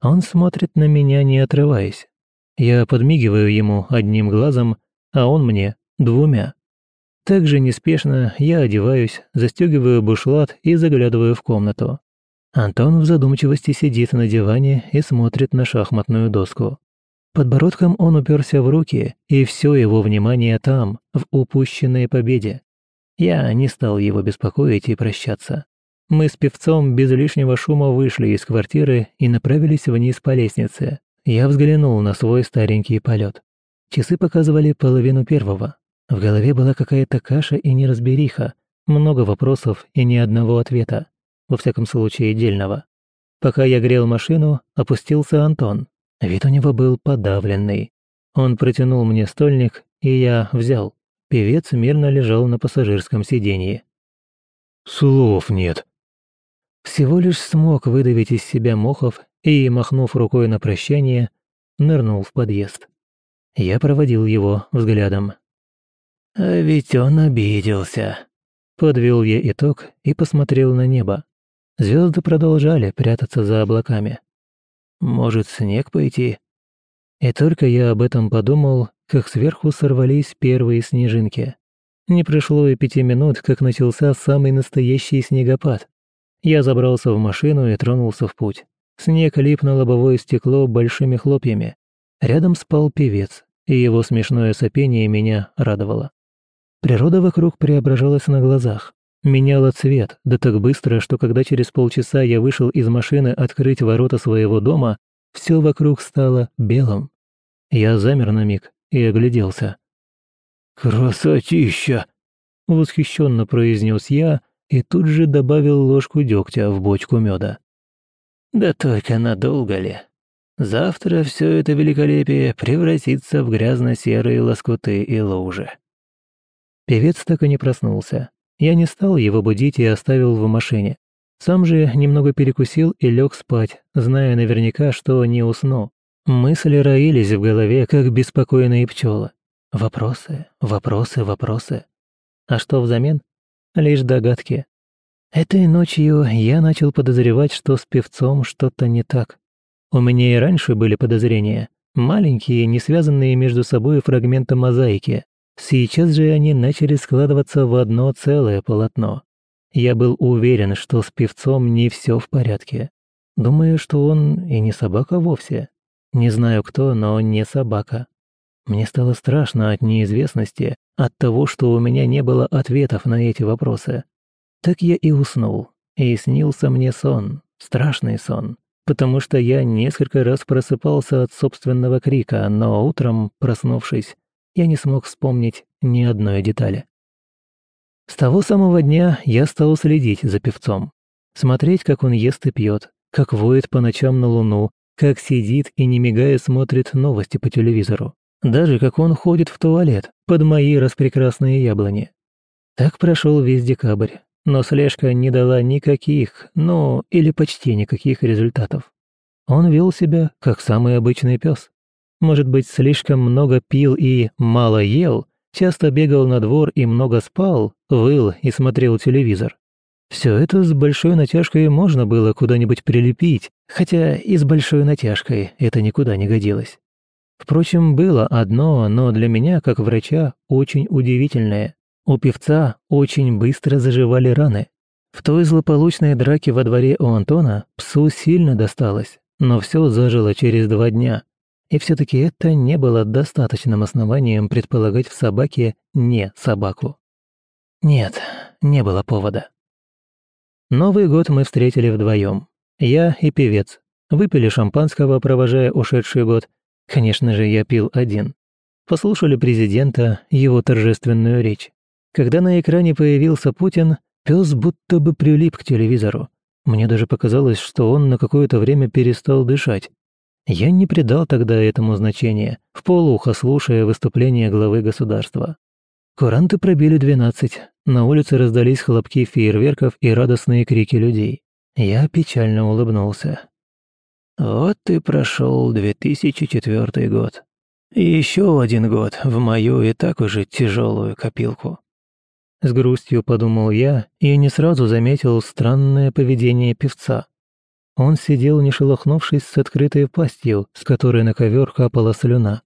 Он смотрит на меня, не отрываясь. Я подмигиваю ему одним глазом, а он мне двумя. Также неспешно я одеваюсь, застегиваю бушлат и заглядываю в комнату. Антон в задумчивости сидит на диване и смотрит на шахматную доску. Подбородком он уперся в руки, и все его внимание там, в упущенной победе. Я не стал его беспокоить и прощаться. Мы с певцом без лишнего шума вышли из квартиры и направились вниз по лестнице. Я взглянул на свой старенький полет. Часы показывали половину первого. В голове была какая-то каша и неразбериха, много вопросов и ни одного ответа, во всяком случае дельного. Пока я грел машину, опустился Антон. Вид у него был подавленный. Он протянул мне стольник, и я взял. Певец мирно лежал на пассажирском сиденье. «Слов нет». Всего лишь смог выдавить из себя Мохов и, махнув рукой на прощание, нырнул в подъезд. Я проводил его взглядом. А ведь он обиделся. Подвел я итог и посмотрел на небо. Звезды продолжали прятаться за облаками. Может, снег пойти? И только я об этом подумал, как сверху сорвались первые снежинки. Не прошло и пяти минут, как начался самый настоящий снегопад. Я забрался в машину и тронулся в путь. Снег лип на лобовое стекло большими хлопьями. Рядом спал певец, и его смешное сопение меня радовало. Природа вокруг преображалась на глазах. Меняла цвет, да так быстро, что когда через полчаса я вышел из машины открыть ворота своего дома, все вокруг стало белым. Я замер на миг и огляделся. «Красотища!» — восхищенно произнес я и тут же добавил ложку дегтя в бочку меда. «Да только надолго ли? Завтра все это великолепие превратится в грязно-серые лоскуты и лужи. Певец так и не проснулся. Я не стал его будить и оставил в машине. Сам же немного перекусил и лег спать, зная наверняка, что не усну. Мысли роились в голове, как беспокойные пчелы. Вопросы, вопросы, вопросы. А что взамен? Лишь догадки. Этой ночью я начал подозревать, что с певцом что-то не так. У меня и раньше были подозрения. Маленькие, не связанные между собой фрагменты мозаики. Сейчас же они начали складываться в одно целое полотно. Я был уверен, что с певцом не все в порядке. Думаю, что он и не собака вовсе. Не знаю кто, но не собака. Мне стало страшно от неизвестности, от того, что у меня не было ответов на эти вопросы. Так я и уснул, и снился мне сон, страшный сон, потому что я несколько раз просыпался от собственного крика, но утром, проснувшись, я не смог вспомнить ни одной детали. С того самого дня я стал следить за певцом. Смотреть, как он ест и пьет, как воет по ночам на луну, как сидит и не мигая смотрит новости по телевизору. Даже как он ходит в туалет под мои распрекрасные яблони. Так прошел весь декабрь, но слежка не дала никаких, ну, или почти никаких результатов. Он вел себя, как самый обычный пес. Может быть, слишком много пил и мало ел, часто бегал на двор и много спал, выл и смотрел телевизор. Все это с большой натяжкой можно было куда-нибудь прилепить, хотя и с большой натяжкой это никуда не годилось. Впрочем, было одно, но для меня, как врача, очень удивительное. У певца очень быстро заживали раны. В той злополучной драке во дворе у Антона псу сильно досталось, но все зажило через два дня. И все таки это не было достаточным основанием предполагать в собаке не собаку. Нет, не было повода. Новый год мы встретили вдвоем. Я и певец. Выпили шампанского, провожая ушедший год. Конечно же, я пил один. Послушали президента, его торжественную речь. Когда на экране появился Путин, пес будто бы прилип к телевизору. Мне даже показалось, что он на какое-то время перестал дышать. Я не придал тогда этому значения, в полухо слушая выступление главы государства. Куранты пробили двенадцать, на улице раздались хлопки фейерверков и радостные крики людей. Я печально улыбнулся. Вот и прошел 2004 год. Еще один год в мою и так уже тяжелую копилку. С грустью подумал я и не сразу заметил странное поведение певца. Он сидел, не шелохнувшись, с открытой пастью, с которой на ковер капала слюна.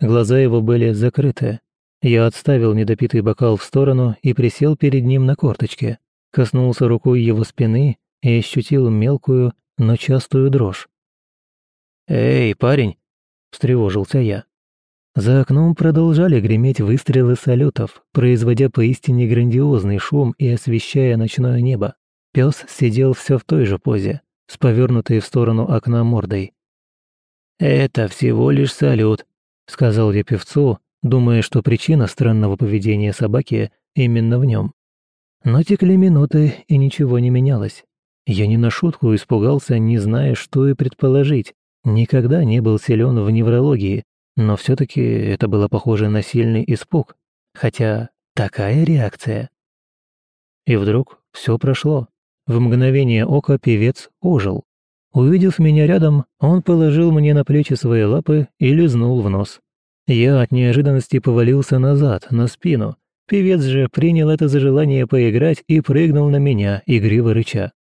Глаза его были закрыты. Я отставил недопитый бокал в сторону и присел перед ним на корточке, коснулся рукой его спины и ощутил мелкую, но частую дрожь. «Эй, парень!» – встревожился я. За окном продолжали греметь выстрелы салютов, производя поистине грандиозный шум и освещая ночное небо. Пес сидел все в той же позе, с повернутой в сторону окна мордой. «Это всего лишь салют», — сказал я певцу, думая, что причина странного поведения собаки именно в нем. Но текли минуты, и ничего не менялось. Я не на шутку испугался, не зная, что и предположить. Никогда не был силен в неврологии, но все таки это было похоже на сильный испуг. Хотя такая реакция. И вдруг все прошло. В мгновение ока певец ожил. Увидев меня рядом, он положил мне на плечи свои лапы и лизнул в нос. Я от неожиданности повалился назад, на спину. Певец же принял это за желание поиграть и прыгнул на меня, игриво рыча.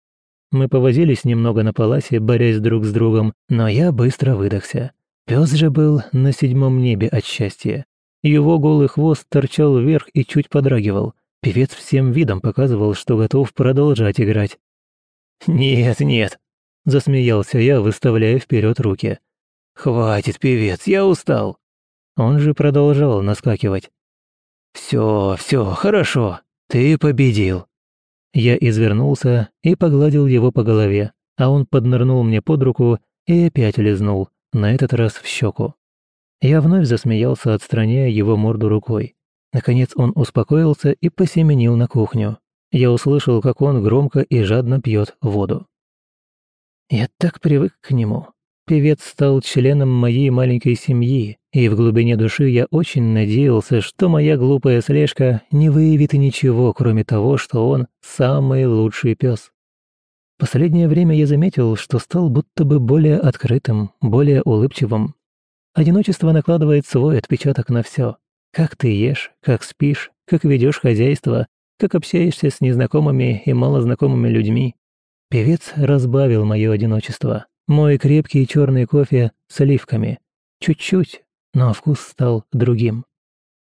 Мы повозились немного на паласе, борясь друг с другом, но я быстро выдохся. Пес же был на седьмом небе от счастья. Его голый хвост торчал вверх и чуть подрагивал. Певец всем видом показывал, что готов продолжать играть. «Нет, нет», — засмеялся я, выставляя вперед руки. «Хватит, певец, я устал». Он же продолжал наскакивать. «Все, все, хорошо, ты победил». Я извернулся и погладил его по голове, а он поднырнул мне под руку и опять лизнул, на этот раз в щеку. Я вновь засмеялся, отстраняя его морду рукой. Наконец он успокоился и посеменил на кухню. Я услышал, как он громко и жадно пьет воду. Я так привык к нему. Певец стал членом моей маленькой семьи, и в глубине души я очень надеялся, что моя глупая слежка не выявит ничего, кроме того, что он самый лучший пес. Последнее время я заметил, что стал будто бы более открытым, более улыбчивым. Одиночество накладывает свой отпечаток на все. Как ты ешь, как спишь, как ведешь хозяйство, как общаешься с незнакомыми и малознакомыми людьми. Певец разбавил мое одиночество. Мой крепкий черный кофе с оливками. Чуть-чуть, но вкус стал другим.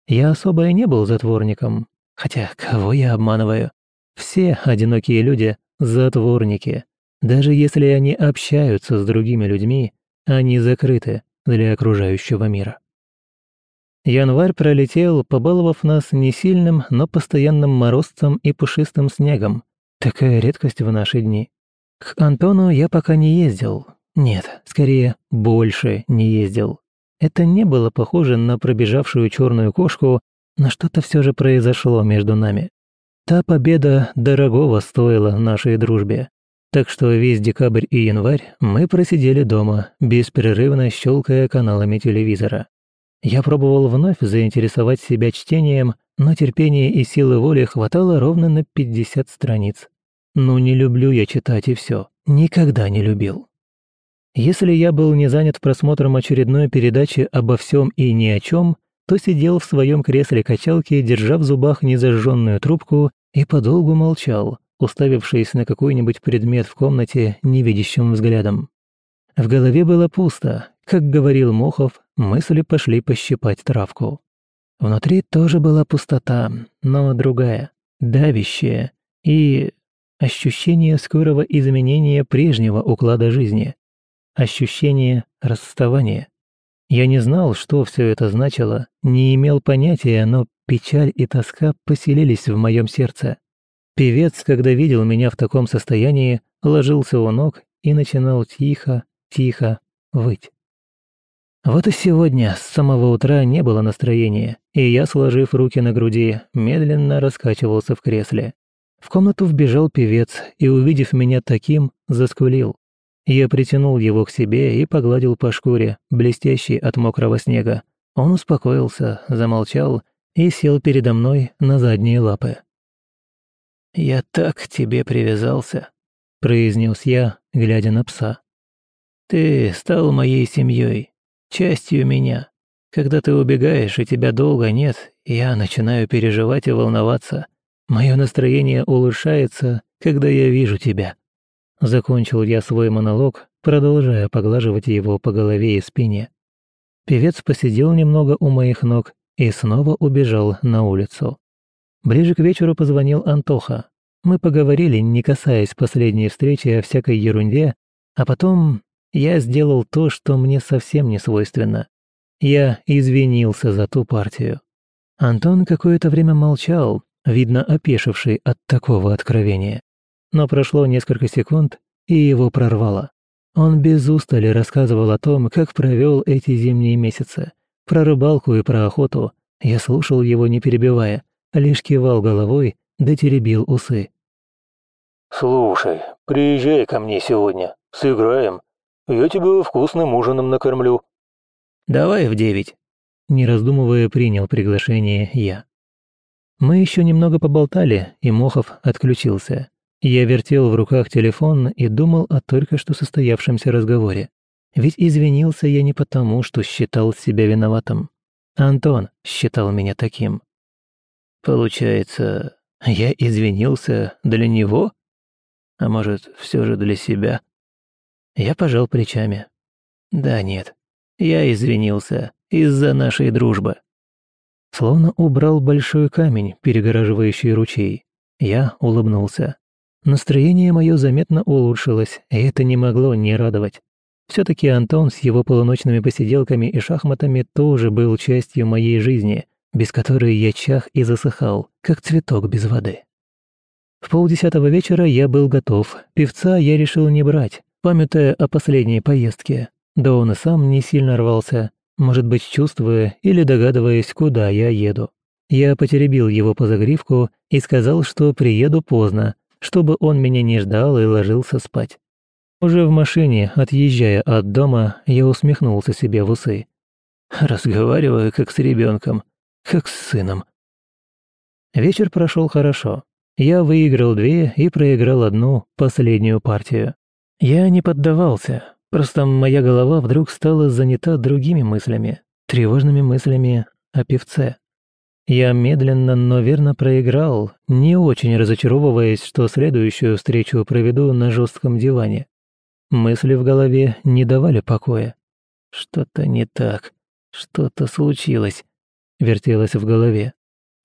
Я особо и не был затворником. Хотя, кого я обманываю? Все одинокие люди — затворники. Даже если они общаются с другими людьми, они закрыты для окружающего мира. Январь пролетел, побаловав нас не сильным, но постоянным морозцем и пушистым снегом. Такая редкость в наши дни. К Антону я пока не ездил. Нет, скорее, больше не ездил. Это не было похоже на пробежавшую черную кошку, но что-то все же произошло между нами. Та победа дорогого стоила нашей дружбе. Так что весь декабрь и январь мы просидели дома, беспрерывно щелкая каналами телевизора. Я пробовал вновь заинтересовать себя чтением, но терпения и силы воли хватало ровно на 50 страниц. Ну не люблю я читать и все. Никогда не любил. Если я был не занят просмотром очередной передачи обо всем и ни о чем, то сидел в своем кресле качалки, держа в зубах незажженную трубку и подолгу молчал, уставившись на какой-нибудь предмет в комнате невидящим взглядом. В голове было пусто, как говорил Мохов, мысли пошли пощипать травку. Внутри тоже была пустота, но другая, давящая и ощущение скорого изменения прежнего уклада жизни, ощущение расставания. Я не знал, что все это значило, не имел понятия, но печаль и тоска поселились в моем сердце. Певец, когда видел меня в таком состоянии, ложился у ног и начинал тихо, тихо выть. Вот и сегодня с самого утра не было настроения, и я, сложив руки на груди, медленно раскачивался в кресле. В комнату вбежал певец и, увидев меня таким, заскулил. Я притянул его к себе и погладил по шкуре, блестящей от мокрого снега. Он успокоился, замолчал и сел передо мной на задние лапы. «Я так к тебе привязался», — произнес я, глядя на пса. «Ты стал моей семьей, частью меня. Когда ты убегаешь и тебя долго нет, я начинаю переживать и волноваться. Мое настроение улучшается, когда я вижу тебя». Закончил я свой монолог, продолжая поглаживать его по голове и спине. Певец посидел немного у моих ног и снова убежал на улицу. Ближе к вечеру позвонил Антоха. Мы поговорили, не касаясь последней встречи о всякой ерунде, а потом я сделал то, что мне совсем не свойственно. Я извинился за ту партию. Антон какое-то время молчал, видно опешивший от такого откровения. Но прошло несколько секунд, и его прорвало. Он без устали рассказывал о том, как провел эти зимние месяцы. Про рыбалку и про охоту. Я слушал его, не перебивая, лишь кивал головой да теребил усы. «Слушай, приезжай ко мне сегодня, сыграем. Я тебя вкусным ужином накормлю». «Давай в девять», — не раздумывая принял приглашение я. Мы еще немного поболтали, и Мохов отключился. Я вертел в руках телефон и думал о только что состоявшемся разговоре. Ведь извинился я не потому, что считал себя виноватым. Антон считал меня таким. Получается, я извинился для него? А может, все же для себя? Я пожал плечами. Да нет, я извинился из-за нашей дружбы. Словно убрал большой камень, перегораживающий ручей. Я улыбнулся. Настроение мое заметно улучшилось, и это не могло не радовать. Все-таки Антон с его полуночными посиделками и шахматами тоже был частью моей жизни, без которой я чах и засыхал, как цветок без воды. В полдесятого вечера я был готов, певца я решил не брать, памятая о последней поездке. Да он и сам не сильно рвался, может быть, чувствуя или догадываясь, куда я еду. Я потеребил его по загривку и сказал, что приеду поздно, чтобы он меня не ждал и ложился спать. Уже в машине, отъезжая от дома, я усмехнулся себе в усы. Разговариваю как с ребенком, как с сыном. Вечер прошел хорошо. Я выиграл две и проиграл одну, последнюю партию. Я не поддавался, просто моя голова вдруг стала занята другими мыслями, тревожными мыслями о певце. Я медленно, но верно проиграл, не очень разочаровываясь, что следующую встречу проведу на жестком диване. Мысли в голове не давали покоя. Что-то не так, что-то случилось, вертелось в голове.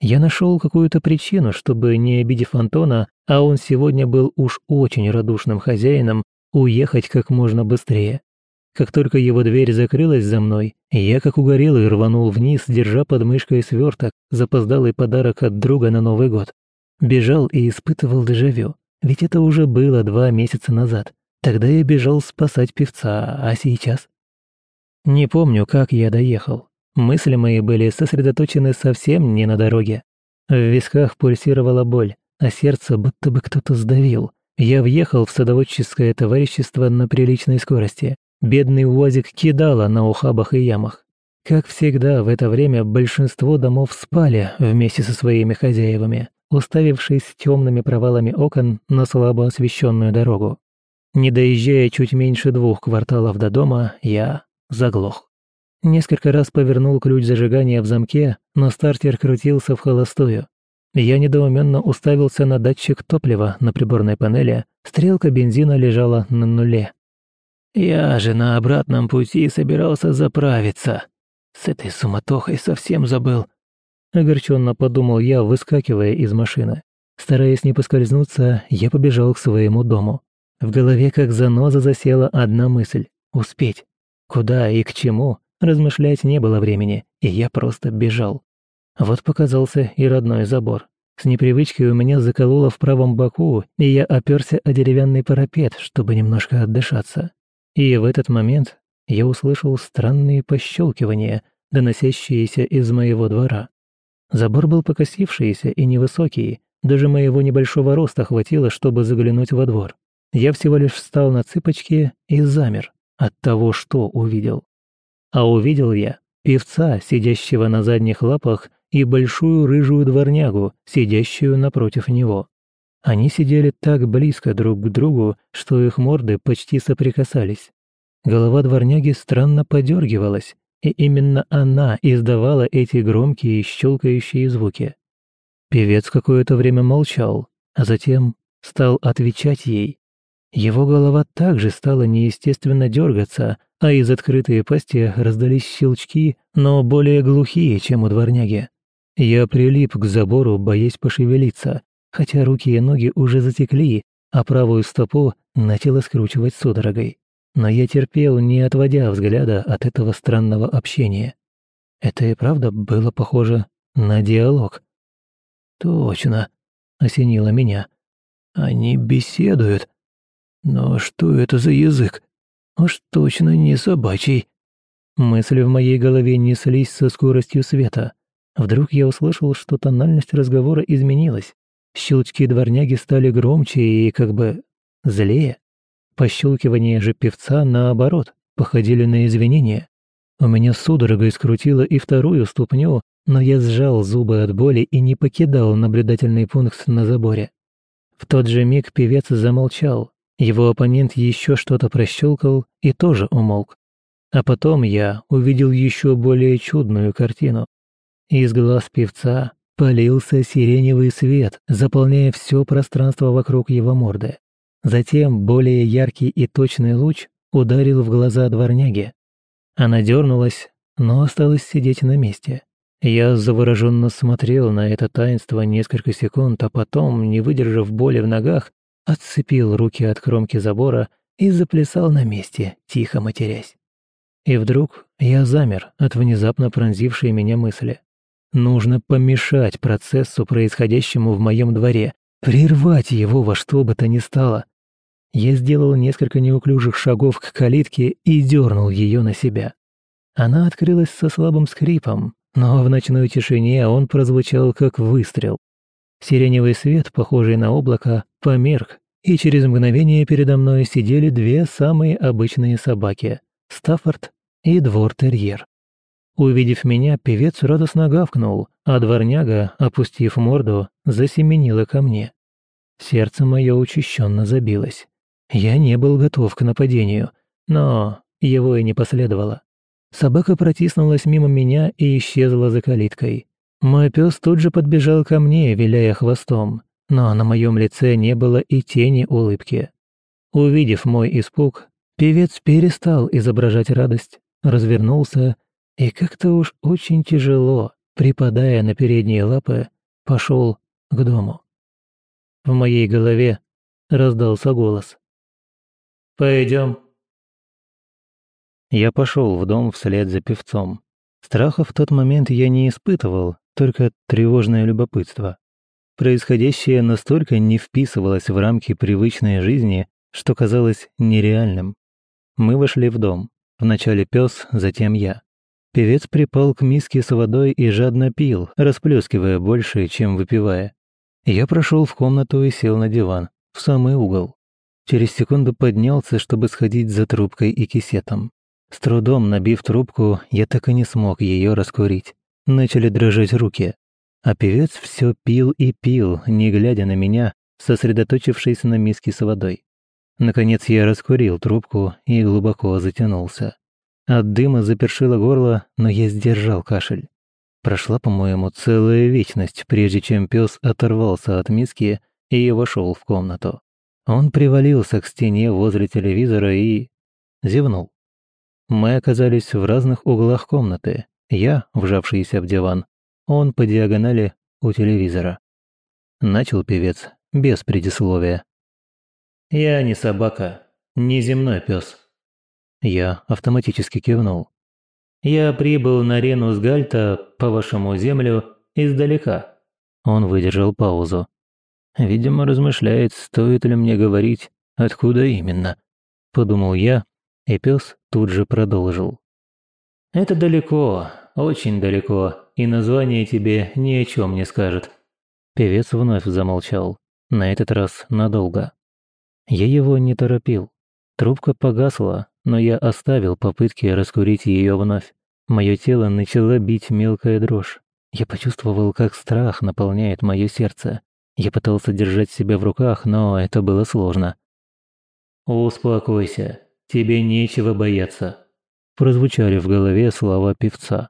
Я нашел какую-то причину, чтобы, не обидев Антона, а он сегодня был уж очень радушным хозяином, уехать как можно быстрее. Как только его дверь закрылась за мной, я как угорелый рванул вниз, держа под мышкой сверток, запоздалый подарок от друга на Новый год. Бежал и испытывал дежавю, ведь это уже было два месяца назад. Тогда я бежал спасать певца, а сейчас? Не помню, как я доехал. Мысли мои были сосредоточены совсем не на дороге. В висках пульсировала боль, а сердце будто бы кто-то сдавил. Я въехал в садоводческое товарищество на приличной скорости. Бедный УАЗик кидало на ухабах и ямах. Как всегда, в это время большинство домов спали вместе со своими хозяевами, уставившись темными провалами окон на слабо освещенную дорогу. Не доезжая чуть меньше двух кварталов до дома, я заглох. Несколько раз повернул ключ зажигания в замке, но стартер крутился в холостую. Я недоуменно уставился на датчик топлива на приборной панели, стрелка бензина лежала на нуле. Я же на обратном пути собирался заправиться. С этой суматохой совсем забыл. Огорченно подумал я, выскакивая из машины. Стараясь не поскользнуться, я побежал к своему дому. В голове как заноза засела одна мысль — успеть. Куда и к чему, Размышлять не было времени, и я просто бежал. Вот показался и родной забор. С непривычки у меня закололо в правом боку, и я оперся о деревянный парапет, чтобы немножко отдышаться. И в этот момент я услышал странные пощелкивания, доносящиеся из моего двора. Забор был покосившийся и невысокий, даже моего небольшого роста хватило, чтобы заглянуть во двор. Я всего лишь встал на цыпочки и замер от того, что увидел. А увидел я певца, сидящего на задних лапах, и большую рыжую дворнягу, сидящую напротив него. Они сидели так близко друг к другу, что их морды почти соприкасались. Голова дворняги странно подергивалась, и именно она издавала эти громкие щелкающие звуки. Певец какое-то время молчал, а затем стал отвечать ей. Его голова также стала неестественно дергаться, а из открытой пасти раздались щелчки, но более глухие, чем у дворняги. Я прилип к забору, боясь пошевелиться, хотя руки и ноги уже затекли, а правую стопу начало скручивать судорогой. Но я терпел, не отводя взгляда от этого странного общения. Это и правда было похоже на диалог. «Точно», — осенило меня. «Они беседуют. Но что это за язык?» Уж точно не собачий. Мысли в моей голове неслись со скоростью света. Вдруг я услышал, что тональность разговора изменилась. Щелчки дворняги стали громче и как бы злее. Пощелкивания же певца, наоборот, походили на извинения. У меня судорога искрутила и вторую ступню, но я сжал зубы от боли и не покидал наблюдательный пункт на заборе. В тот же миг певец замолчал, его оппонент еще что-то прощелкал и тоже умолк. А потом я увидел еще более чудную картину. Из глаз певца полился сиреневый свет, заполняя все пространство вокруг его морды. Затем более яркий и точный луч ударил в глаза дворняги. Она дернулась, но осталась сидеть на месте. Я завороженно смотрел на это таинство несколько секунд, а потом, не выдержав боли в ногах, отцепил руки от кромки забора и заплясал на месте, тихо матерясь. И вдруг я замер от внезапно пронзившей меня мысли. Нужно помешать процессу, происходящему в моем дворе, прервать его во что бы то ни стало. Я сделал несколько неуклюжих шагов к калитке и дернул ее на себя. Она открылась со слабым скрипом, но в ночной тишине он прозвучал как выстрел. Сиреневый свет, похожий на облако, померк, и через мгновение передо мной сидели две самые обычные собаки – Стаффорд и двор-терьер. Увидев меня, певец радостно гавкнул, а дворняга, опустив морду, засеменила ко мне. Сердце мое учащенно забилось. Я не был готов к нападению, но его и не последовало. Собака протиснулась мимо меня и исчезла за калиткой. Мой пес тут же подбежал ко мне, виляя хвостом, но на моем лице не было и тени улыбки. Увидев мой испуг, певец перестал изображать радость, развернулся и как-то уж очень тяжело, припадая на передние лапы, пошел к дому. В моей голове раздался голос. «Пойдем». Я пошел в дом вслед за певцом. Страха в тот момент я не испытывал, только тревожное любопытство. Происходящее настолько не вписывалось в рамки привычной жизни, что казалось нереальным. Мы вошли в дом. Вначале пес, затем я. Певец припал к миске с водой и жадно пил, расплескивая больше, чем выпивая. Я прошел в комнату и сел на диван, в самый угол. Через секунду поднялся, чтобы сходить за трубкой и кисетом. С трудом набив трубку, я так и не смог ее раскурить. Начали дрожать руки. А певец все пил и пил, не глядя на меня, сосредоточившись на миске с водой. Наконец я раскурил трубку и глубоко затянулся. От дыма запершило горло, но я сдержал кашель. Прошла, по-моему, целая вечность, прежде чем пес оторвался от миски и вошел в комнату. Он привалился к стене возле телевизора и... зевнул. Мы оказались в разных углах комнаты, я, вжавшийся в диван, он по диагонали у телевизора. Начал певец без предисловия. «Я не собака, не земной пес. Я автоматически кивнул. «Я прибыл на арену с Гальта, по вашему землю, издалека». Он выдержал паузу. Видимо, размышляет, стоит ли мне говорить, откуда именно. Подумал я, и пес тут же продолжил. «Это далеко, очень далеко, и название тебе ни о чем не скажет». Певец вновь замолчал, на этот раз надолго. Я его не торопил. Трубка погасла, но я оставил попытки раскурить ее вновь. Мое тело начало бить мелкая дрожь. Я почувствовал, как страх наполняет мое сердце. Я пытался держать себя в руках, но это было сложно. «Успокойся, тебе нечего бояться», прозвучали в голове слова певца.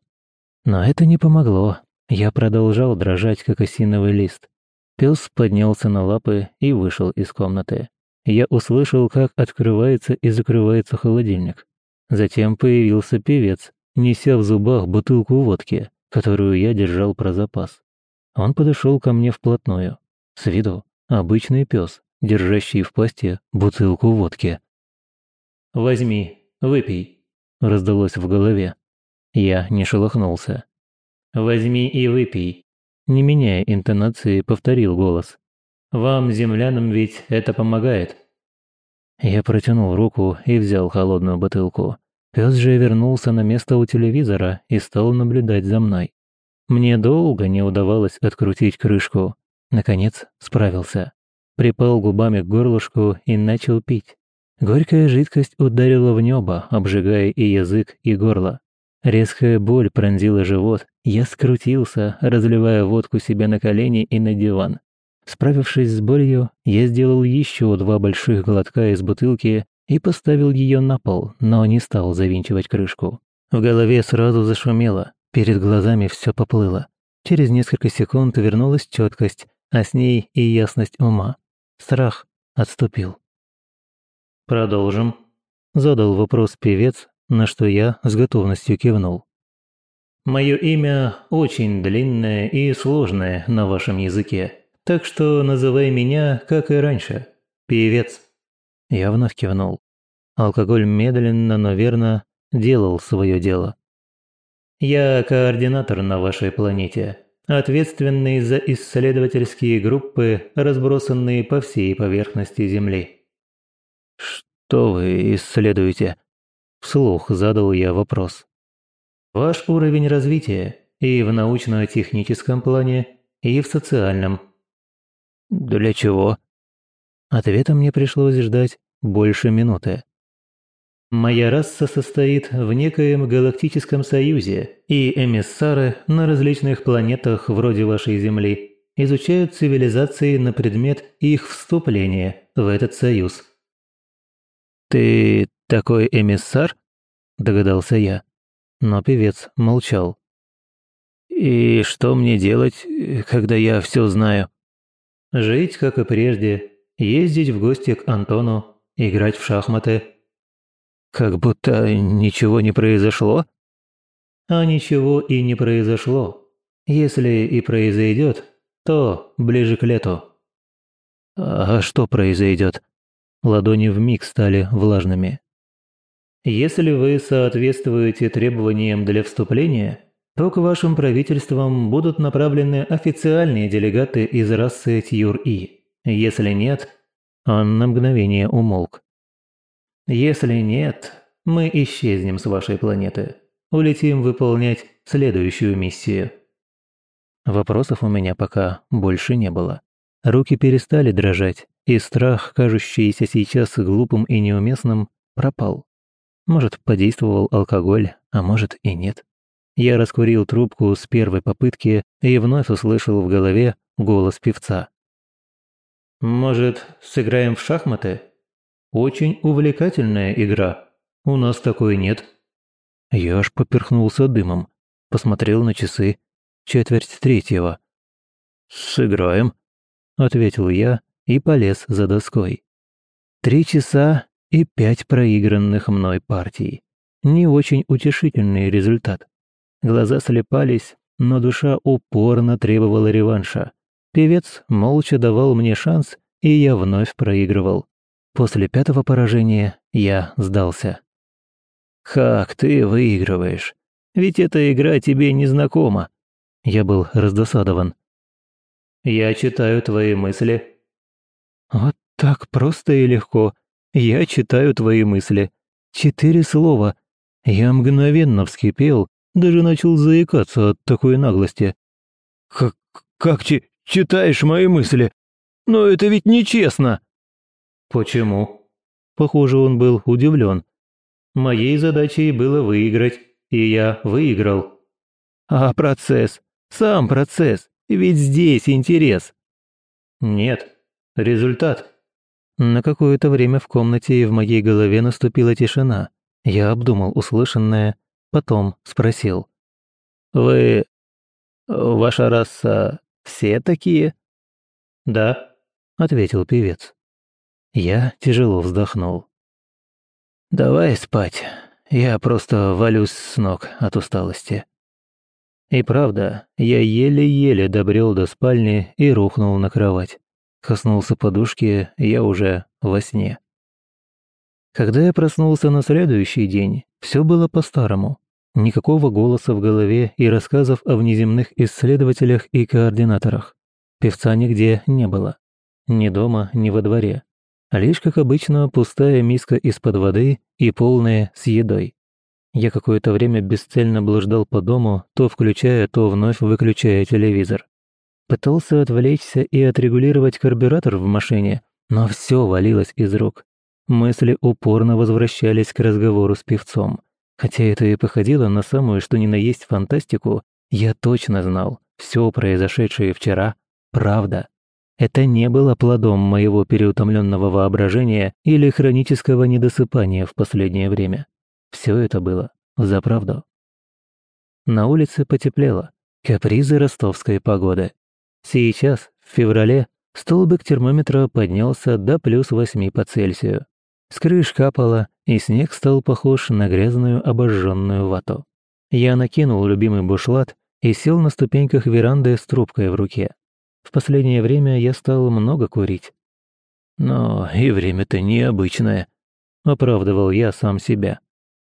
Но это не помогло. Я продолжал дрожать, как осиновый лист. Пес поднялся на лапы и вышел из комнаты. Я услышал, как открывается и закрывается холодильник. Затем появился певец, неся в зубах бутылку водки, которую я держал про запас. Он подошел ко мне вплотную. С виду обычный пес, держащий в пасти бутылку водки. «Возьми, выпей», раздалось в голове. Я не шелохнулся. «Возьми и выпей», не меняя интонации, повторил голос. «Вам, землянам, ведь это помогает». Я протянул руку и взял холодную бутылку. Пес же вернулся на место у телевизора и стал наблюдать за мной. Мне долго не удавалось открутить крышку. Наконец справился. Припал губами к горлышку и начал пить. Горькая жидкость ударила в небо, обжигая и язык, и горло. Резкая боль пронзила живот, я скрутился, разливая водку себе на колени и на диван. Справившись с болью, я сделал еще два больших глотка из бутылки и поставил ее на пол, но не стал завинчивать крышку. В голове сразу зашумело, перед глазами все поплыло. Через несколько секунд вернулась четкость, а с ней и ясность ума. Страх отступил. «Продолжим», – задал вопрос певец, на что я с готовностью кивнул. «Мое имя очень длинное и сложное на вашем языке, так что называй меня, как и раньше, певец». Я вновь кивнул. Алкоголь медленно, но верно делал свое дело. «Я координатор на вашей планете, ответственный за исследовательские группы, разбросанные по всей поверхности Земли. «Что вы исследуете?» Вслух задал я вопрос. «Ваш уровень развития и в научно-техническом плане, и в социальном». «Для чего?» Ответа мне пришлось ждать больше минуты. Моя раса состоит в некоем галактическом союзе, и эмиссары на различных планетах вроде вашей Земли изучают цивилизации на предмет их вступления в этот союз. «Ты такой эмиссар?» – догадался я. Но певец молчал. «И что мне делать, когда я все знаю?» «Жить, как и прежде, ездить в гости к Антону, играть в шахматы». «Как будто ничего не произошло?» «А ничего и не произошло. Если и произойдет, то ближе к лету». «А что произойдет?» Ладони вмиг стали влажными. «Если вы соответствуете требованиям для вступления, то к вашим правительствам будут направлены официальные делегаты из расы Тьюр-И. Если нет, он на мгновение умолк. Если нет, мы исчезнем с вашей планеты. Улетим выполнять следующую миссию. Вопросов у меня пока больше не было. Руки перестали дрожать, и страх, кажущийся сейчас глупым и неуместным, пропал. Может, подействовал алкоголь, а может и нет. Я раскурил трубку с первой попытки и вновь услышал в голове голос певца. «Может, сыграем в шахматы? Очень увлекательная игра. У нас такой нет». Я аж поперхнулся дымом, посмотрел на часы. Четверть третьего. «Сыграем», — ответил я и полез за доской. Три часа и пять проигранных мной партий. Не очень утешительный результат. Глаза слепались, но душа упорно требовала реванша. Певец молча давал мне шанс, и я вновь проигрывал. После пятого поражения я сдался. «Как ты выигрываешь? Ведь эта игра тебе не знакома». Я был раздосадован. «Я читаю твои мысли». «Вот так просто и легко. Я читаю твои мысли. Четыре слова. Я мгновенно вскипел даже начал заикаться от такой наглости. «Как, как чи читаешь мои мысли? Но это ведь нечестно!» «Почему?» Похоже, он был удивлен. «Моей задачей было выиграть, и я выиграл». «А процесс? Сам процесс? Ведь здесь интерес». «Нет, результат». На какое-то время в комнате и в моей голове наступила тишина. Я обдумал услышанное Потом спросил. «Вы... ваша раса все такие?» «Да», — ответил певец. Я тяжело вздохнул. «Давай спать. Я просто валюсь с ног от усталости». И правда, я еле-еле добрел до спальни и рухнул на кровать. Коснулся подушки, я уже во сне. Когда я проснулся на следующий день, все было по-старому. Никакого голоса в голове и рассказов о внеземных исследователях и координаторах. Певца нигде не было. Ни дома, ни во дворе. Лишь, как обычно, пустая миска из-под воды и полная с едой. Я какое-то время бесцельно блуждал по дому, то включая, то вновь выключая телевизор. Пытался отвлечься и отрегулировать карбюратор в машине, но все валилось из рук. Мысли упорно возвращались к разговору с певцом. Хотя это и походило на самую что ни на есть фантастику, я точно знал, все произошедшее вчера – правда. Это не было плодом моего переутомленного воображения или хронического недосыпания в последнее время. Все это было за правду. На улице потеплело. Капризы ростовской погоды. Сейчас, в феврале, столбик термометра поднялся до плюс 8 по Цельсию. С крыш капало, и снег стал похож на грязную обожженную вату. Я накинул любимый бушлат и сел на ступеньках веранды с трубкой в руке. В последнее время я стал много курить. Но и время-то необычное, оправдывал я сам себя.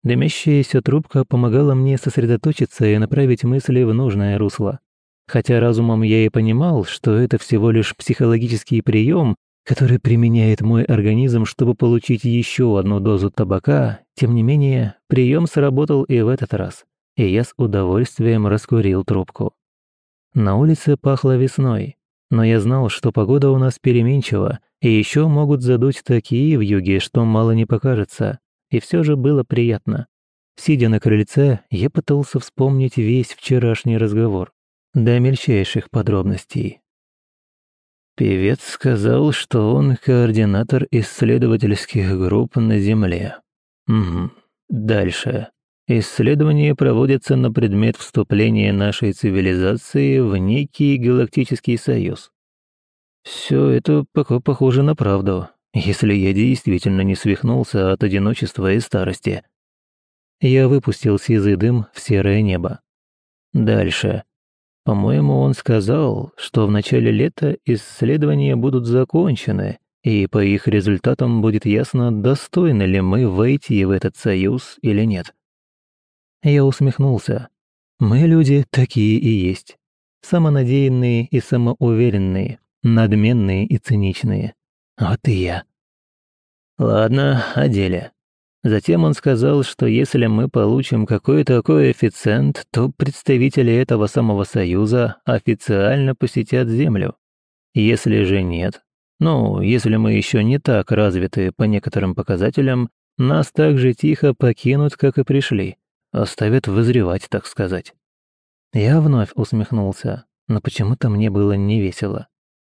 Дымящаяся трубка помогала мне сосредоточиться и направить мысли в нужное русло. Хотя разумом я и понимал, что это всего лишь психологический прием, который применяет мой организм, чтобы получить еще одну дозу табака, тем не менее, прием сработал и в этот раз, и я с удовольствием раскурил трубку. На улице пахло весной. Но я знал, что погода у нас переменчива, и еще могут задуть такие в юге, что мало не покажется. И все же было приятно. Сидя на крыльце, я пытался вспомнить весь вчерашний разговор, до мельчайших подробностей. Певец сказал, что он координатор исследовательских групп на Земле. Угу. Дальше. Исследования проводятся на предмет вступления нашей цивилизации в некий галактический союз. Все это пока похоже на правду, если я действительно не свихнулся от одиночества и старости. Я выпустил сизый дым в серое небо. Дальше. По-моему, он сказал, что в начале лета исследования будут закончены, и по их результатам будет ясно, достойны ли мы войти в этот союз или нет. Я усмехнулся. Мы люди такие и есть. Самонадеянные и самоуверенные, надменные и циничные. Вот и я. Ладно, о деле. Затем он сказал, что если мы получим какой-то коэффициент, то представители этого самого союза официально посетят Землю. Если же нет, ну, если мы еще не так развиты по некоторым показателям, нас так же тихо покинут, как и пришли. Оставят вызревать, так сказать. Я вновь усмехнулся, но почему-то мне было невесело.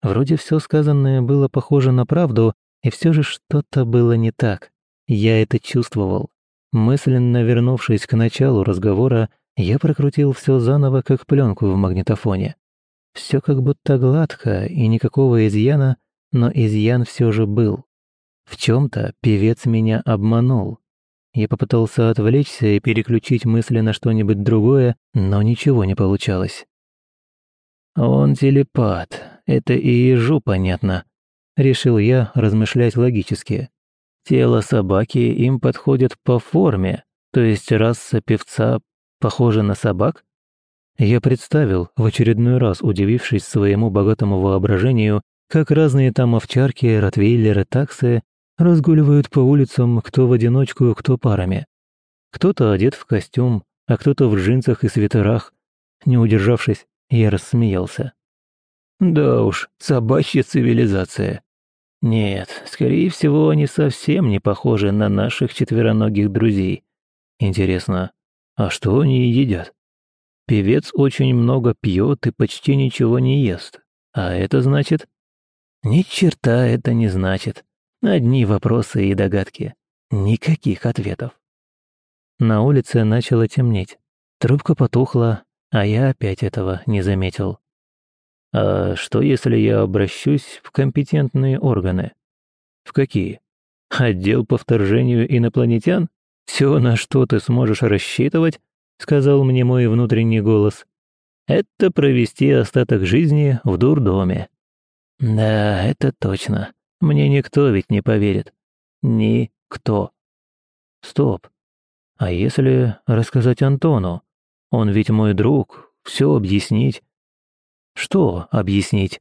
Вроде все сказанное было похоже на правду, и все же что-то было не так. Я это чувствовал. Мысленно вернувшись к началу разговора, я прокрутил все заново, как пленку в магнитофоне. Все как будто гладко и никакого изъяна, но изъян все же был. В чем-то певец меня обманул, я попытался отвлечься и переключить мысли на что-нибудь другое, но ничего не получалось. «Он телепат, это и ежу понятно», — решил я размышлять логически. «Тело собаки им подходит по форме, то есть раса певца похожа на собак?» Я представил, в очередной раз удивившись своему богатому воображению, как разные там овчарки, ротвейлеры, таксы разгуливают по улицам кто в одиночку, кто парами. Кто-то одет в костюм, а кто-то в джинсах и свитерах. Не удержавшись, я рассмеялся. Да уж, собачья цивилизация. Нет, скорее всего, они совсем не похожи на наших четвероногих друзей. Интересно, а что они едят? Певец очень много пьет и почти ничего не ест. А это значит? Ни черта это не значит. Одни вопросы и догадки. Никаких ответов. На улице начало темнеть. Трубка потухла, а я опять этого не заметил. А что, если я обращусь в компетентные органы? В какие? Отдел по вторжению инопланетян? Все, на что ты сможешь рассчитывать, сказал мне мой внутренний голос. Это провести остаток жизни в дурдоме. Да, это точно. Мне никто ведь не поверит. Никто. Стоп. А если рассказать Антону? Он ведь мой друг, все объяснить. Что объяснить?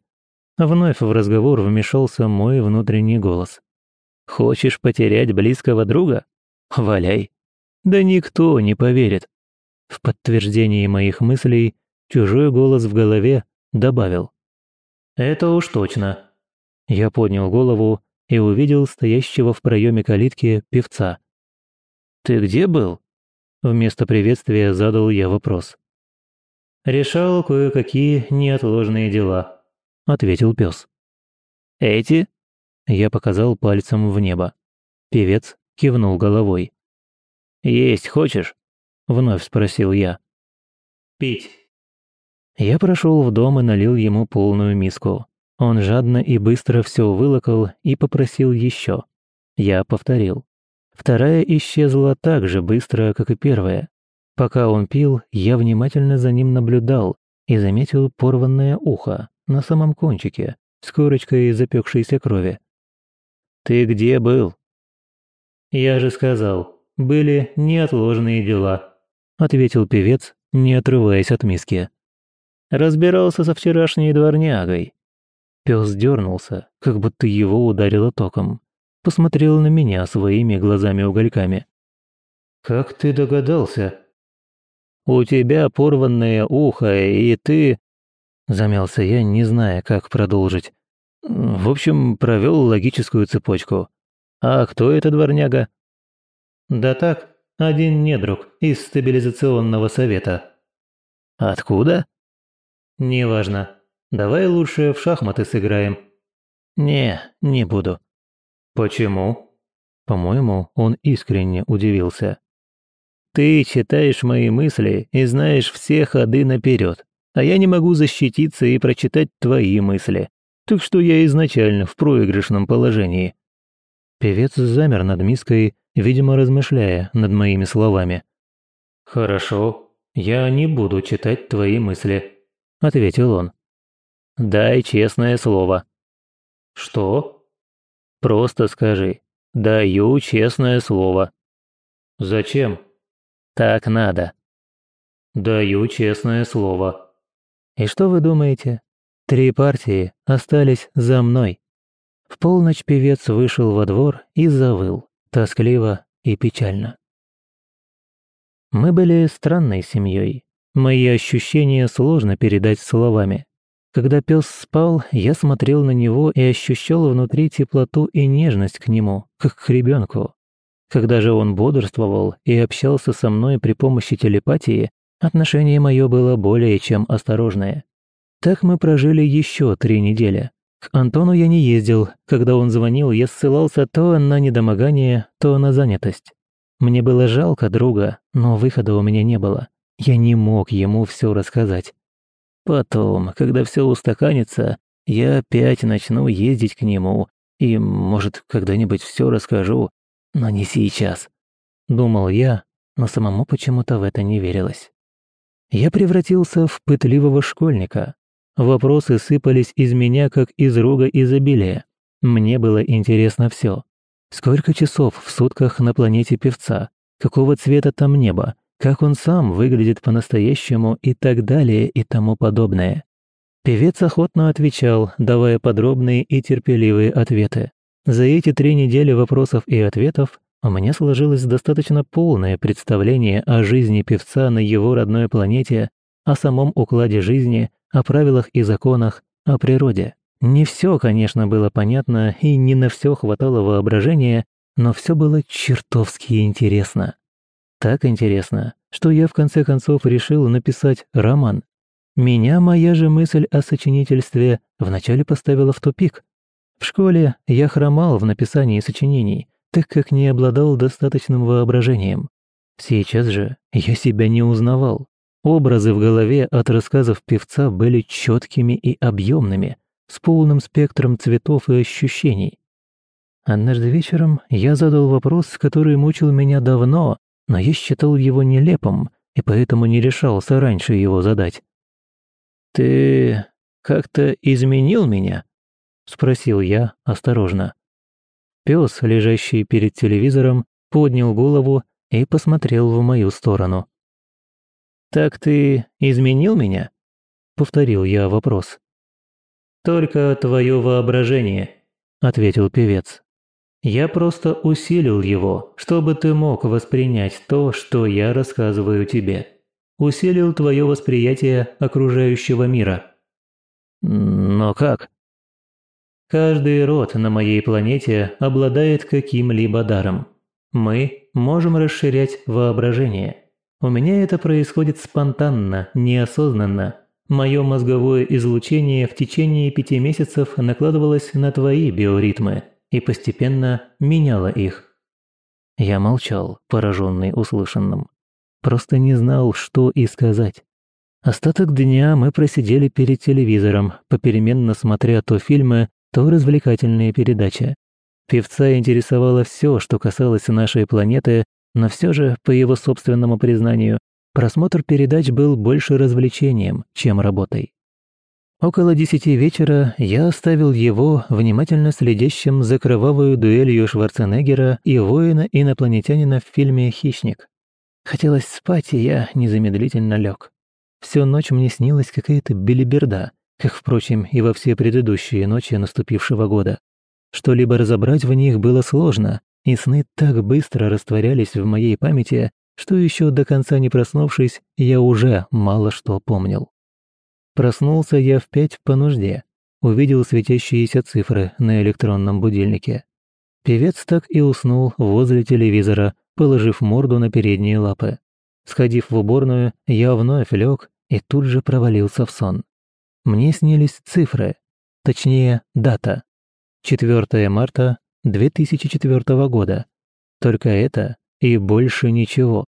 Вновь в разговор вмешался мой внутренний голос. Хочешь потерять близкого друга? Валяй. Да никто не поверит. В подтверждении моих мыслей чужой голос в голове добавил. Это уж точно. Я поднял голову и увидел стоящего в проеме калитки певца. «Ты где был?» Вместо приветствия задал я вопрос. «Решал кое-какие неотложные дела», — ответил пес. «Эти?» — я показал пальцем в небо. Певец кивнул головой. «Есть хочешь?» — вновь спросил я. «Пить». Я прошел в дом и налил ему полную миску. Он жадно и быстро все вылокал и попросил еще. Я повторил. Вторая исчезла так же быстро, как и первая. Пока он пил, я внимательно за ним наблюдал и заметил порванное ухо на самом кончике с корочкой запекшейся крови. «Ты где был?» «Я же сказал, были неотложные дела», — ответил певец, не отрываясь от миски. «Разбирался со вчерашней дворнягой. Пес дернулся, как будто его ударило током. Посмотрел на меня своими глазами-угольками. «Как ты догадался?» «У тебя порванное ухо, и ты...» Замялся я, не зная, как продолжить. В общем, провел логическую цепочку. А кто это дворняга? Да так, один недруг из стабилизационного совета. Откуда? Неважно. Давай лучше в шахматы сыграем. Не, не буду. Почему? По-моему, он искренне удивился. Ты читаешь мои мысли и знаешь все ходы наперед, а я не могу защититься и прочитать твои мысли. Так что я изначально в проигрышном положении. Певец замер над миской, видимо, размышляя над моими словами. «Хорошо, я не буду читать твои мысли», — ответил он. «Дай честное слово». «Что?» «Просто скажи. Даю честное слово». «Зачем?» «Так надо». «Даю честное слово». «И что вы думаете? Три партии остались за мной». В полночь певец вышел во двор и завыл, тоскливо и печально. Мы были странной семьей. Мои ощущения сложно передать словами. Когда пес спал, я смотрел на него и ощущал внутри теплоту и нежность к нему, как к ребенку. Когда же он бодрствовал и общался со мной при помощи телепатии, отношение мое было более чем осторожное. Так мы прожили еще три недели. К Антону я не ездил. Когда он звонил, я ссылался то на недомогание, то на занятость. Мне было жалко друга, но выхода у меня не было. Я не мог ему все рассказать. Потом, когда все устаканится, я опять начну ездить к нему и, может, когда-нибудь все расскажу, но не сейчас. Думал я, но самому почему-то в это не верилось. Я превратился в пытливого школьника, Вопросы сыпались из меня, как из рога изобилия. Мне было интересно все. Сколько часов в сутках на планете певца? Какого цвета там небо? Как он сам выглядит по-настоящему и так далее и тому подобное. Певец охотно отвечал, давая подробные и терпеливые ответы. За эти три недели вопросов и ответов у меня сложилось достаточно полное представление о жизни певца на его родной планете, о самом укладе жизни, о правилах и законах, о природе. Не все, конечно, было понятно, и не на все хватало воображения, но все было чертовски интересно. Так интересно, что я в конце концов решил написать роман. Меня моя же мысль о сочинительстве вначале поставила в тупик. В школе я хромал в написании сочинений, так как не обладал достаточным воображением. Сейчас же я себя не узнавал. Образы в голове от рассказов певца были четкими и объемными, с полным спектром цветов и ощущений. Однажды вечером я задал вопрос, который мучил меня давно, но я считал его нелепым и поэтому не решался раньше его задать. «Ты как-то изменил меня?» — спросил я осторожно. Пес, лежащий перед телевизором, поднял голову и посмотрел в мою сторону. «Так ты изменил меня?» — повторил я вопрос. «Только твое воображение», — ответил певец. «Я просто усилил его, чтобы ты мог воспринять то, что я рассказываю тебе. Усилил твое восприятие окружающего мира». «Но как?» Каждый род на моей планете обладает каким-либо даром. Мы можем расширять воображение. У меня это происходит спонтанно, неосознанно. Мое мозговое излучение в течение пяти месяцев накладывалось на твои биоритмы и постепенно меняло их. Я молчал, пораженный услышанным. Просто не знал, что и сказать. Остаток дня мы просидели перед телевизором, попеременно смотря то фильмы, то развлекательные передачи. Певца интересовало все, что касалось нашей планеты но все же, по его собственному признанию, просмотр передач был больше развлечением, чем работой. Около десяти вечера я оставил его внимательно следящим за кровавую дуэлью Шварценеггера и воина-инопланетянина в фильме «Хищник». Хотелось спать, и я незамедлительно лег. Всю ночь мне снилась какая-то белиберда, как, впрочем, и во все предыдущие ночи наступившего года. Что-либо разобрать в них было сложно, и сны так быстро растворялись в моей памяти, что еще до конца не проснувшись, я уже мало что помнил. Проснулся я в пять по нужде. Увидел светящиеся цифры на электронном будильнике. Певец так и уснул возле телевизора, положив морду на передние лапы. Сходив в уборную, я вновь лег и тут же провалился в сон. Мне снились цифры, точнее, дата. 4 марта 2004 года. Только это и больше ничего.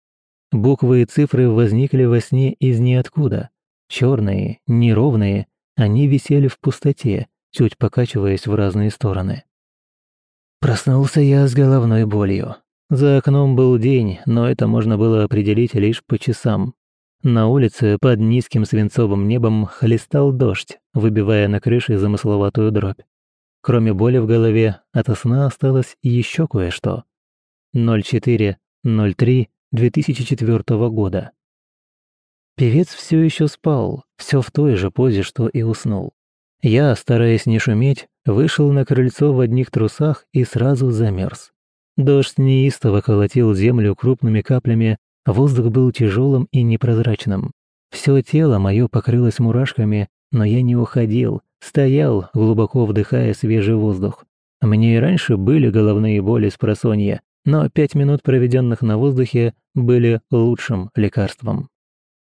Буквы и цифры возникли во сне из ниоткуда. Черные, неровные, они висели в пустоте, чуть покачиваясь в разные стороны. Проснулся я с головной болью. За окном был день, но это можно было определить лишь по часам. На улице под низким свинцовым небом хлестал дождь, выбивая на крыше замысловатую дробь. Кроме боли в голове, от сна осталось еще кое-что. 04.03.2004 года. Певец все еще спал, все в той же позе, что и уснул. Я, стараясь не шуметь, вышел на крыльцо в одних трусах и сразу замерз. Дождь неистово колотил землю крупными каплями, воздух был тяжелым и непрозрачным. Все тело мое покрылось мурашками, но я не уходил, стоял, глубоко вдыхая свежий воздух. Мне и раньше были головные боли с просонья, но пять минут, проведенных на воздухе, были лучшим лекарством.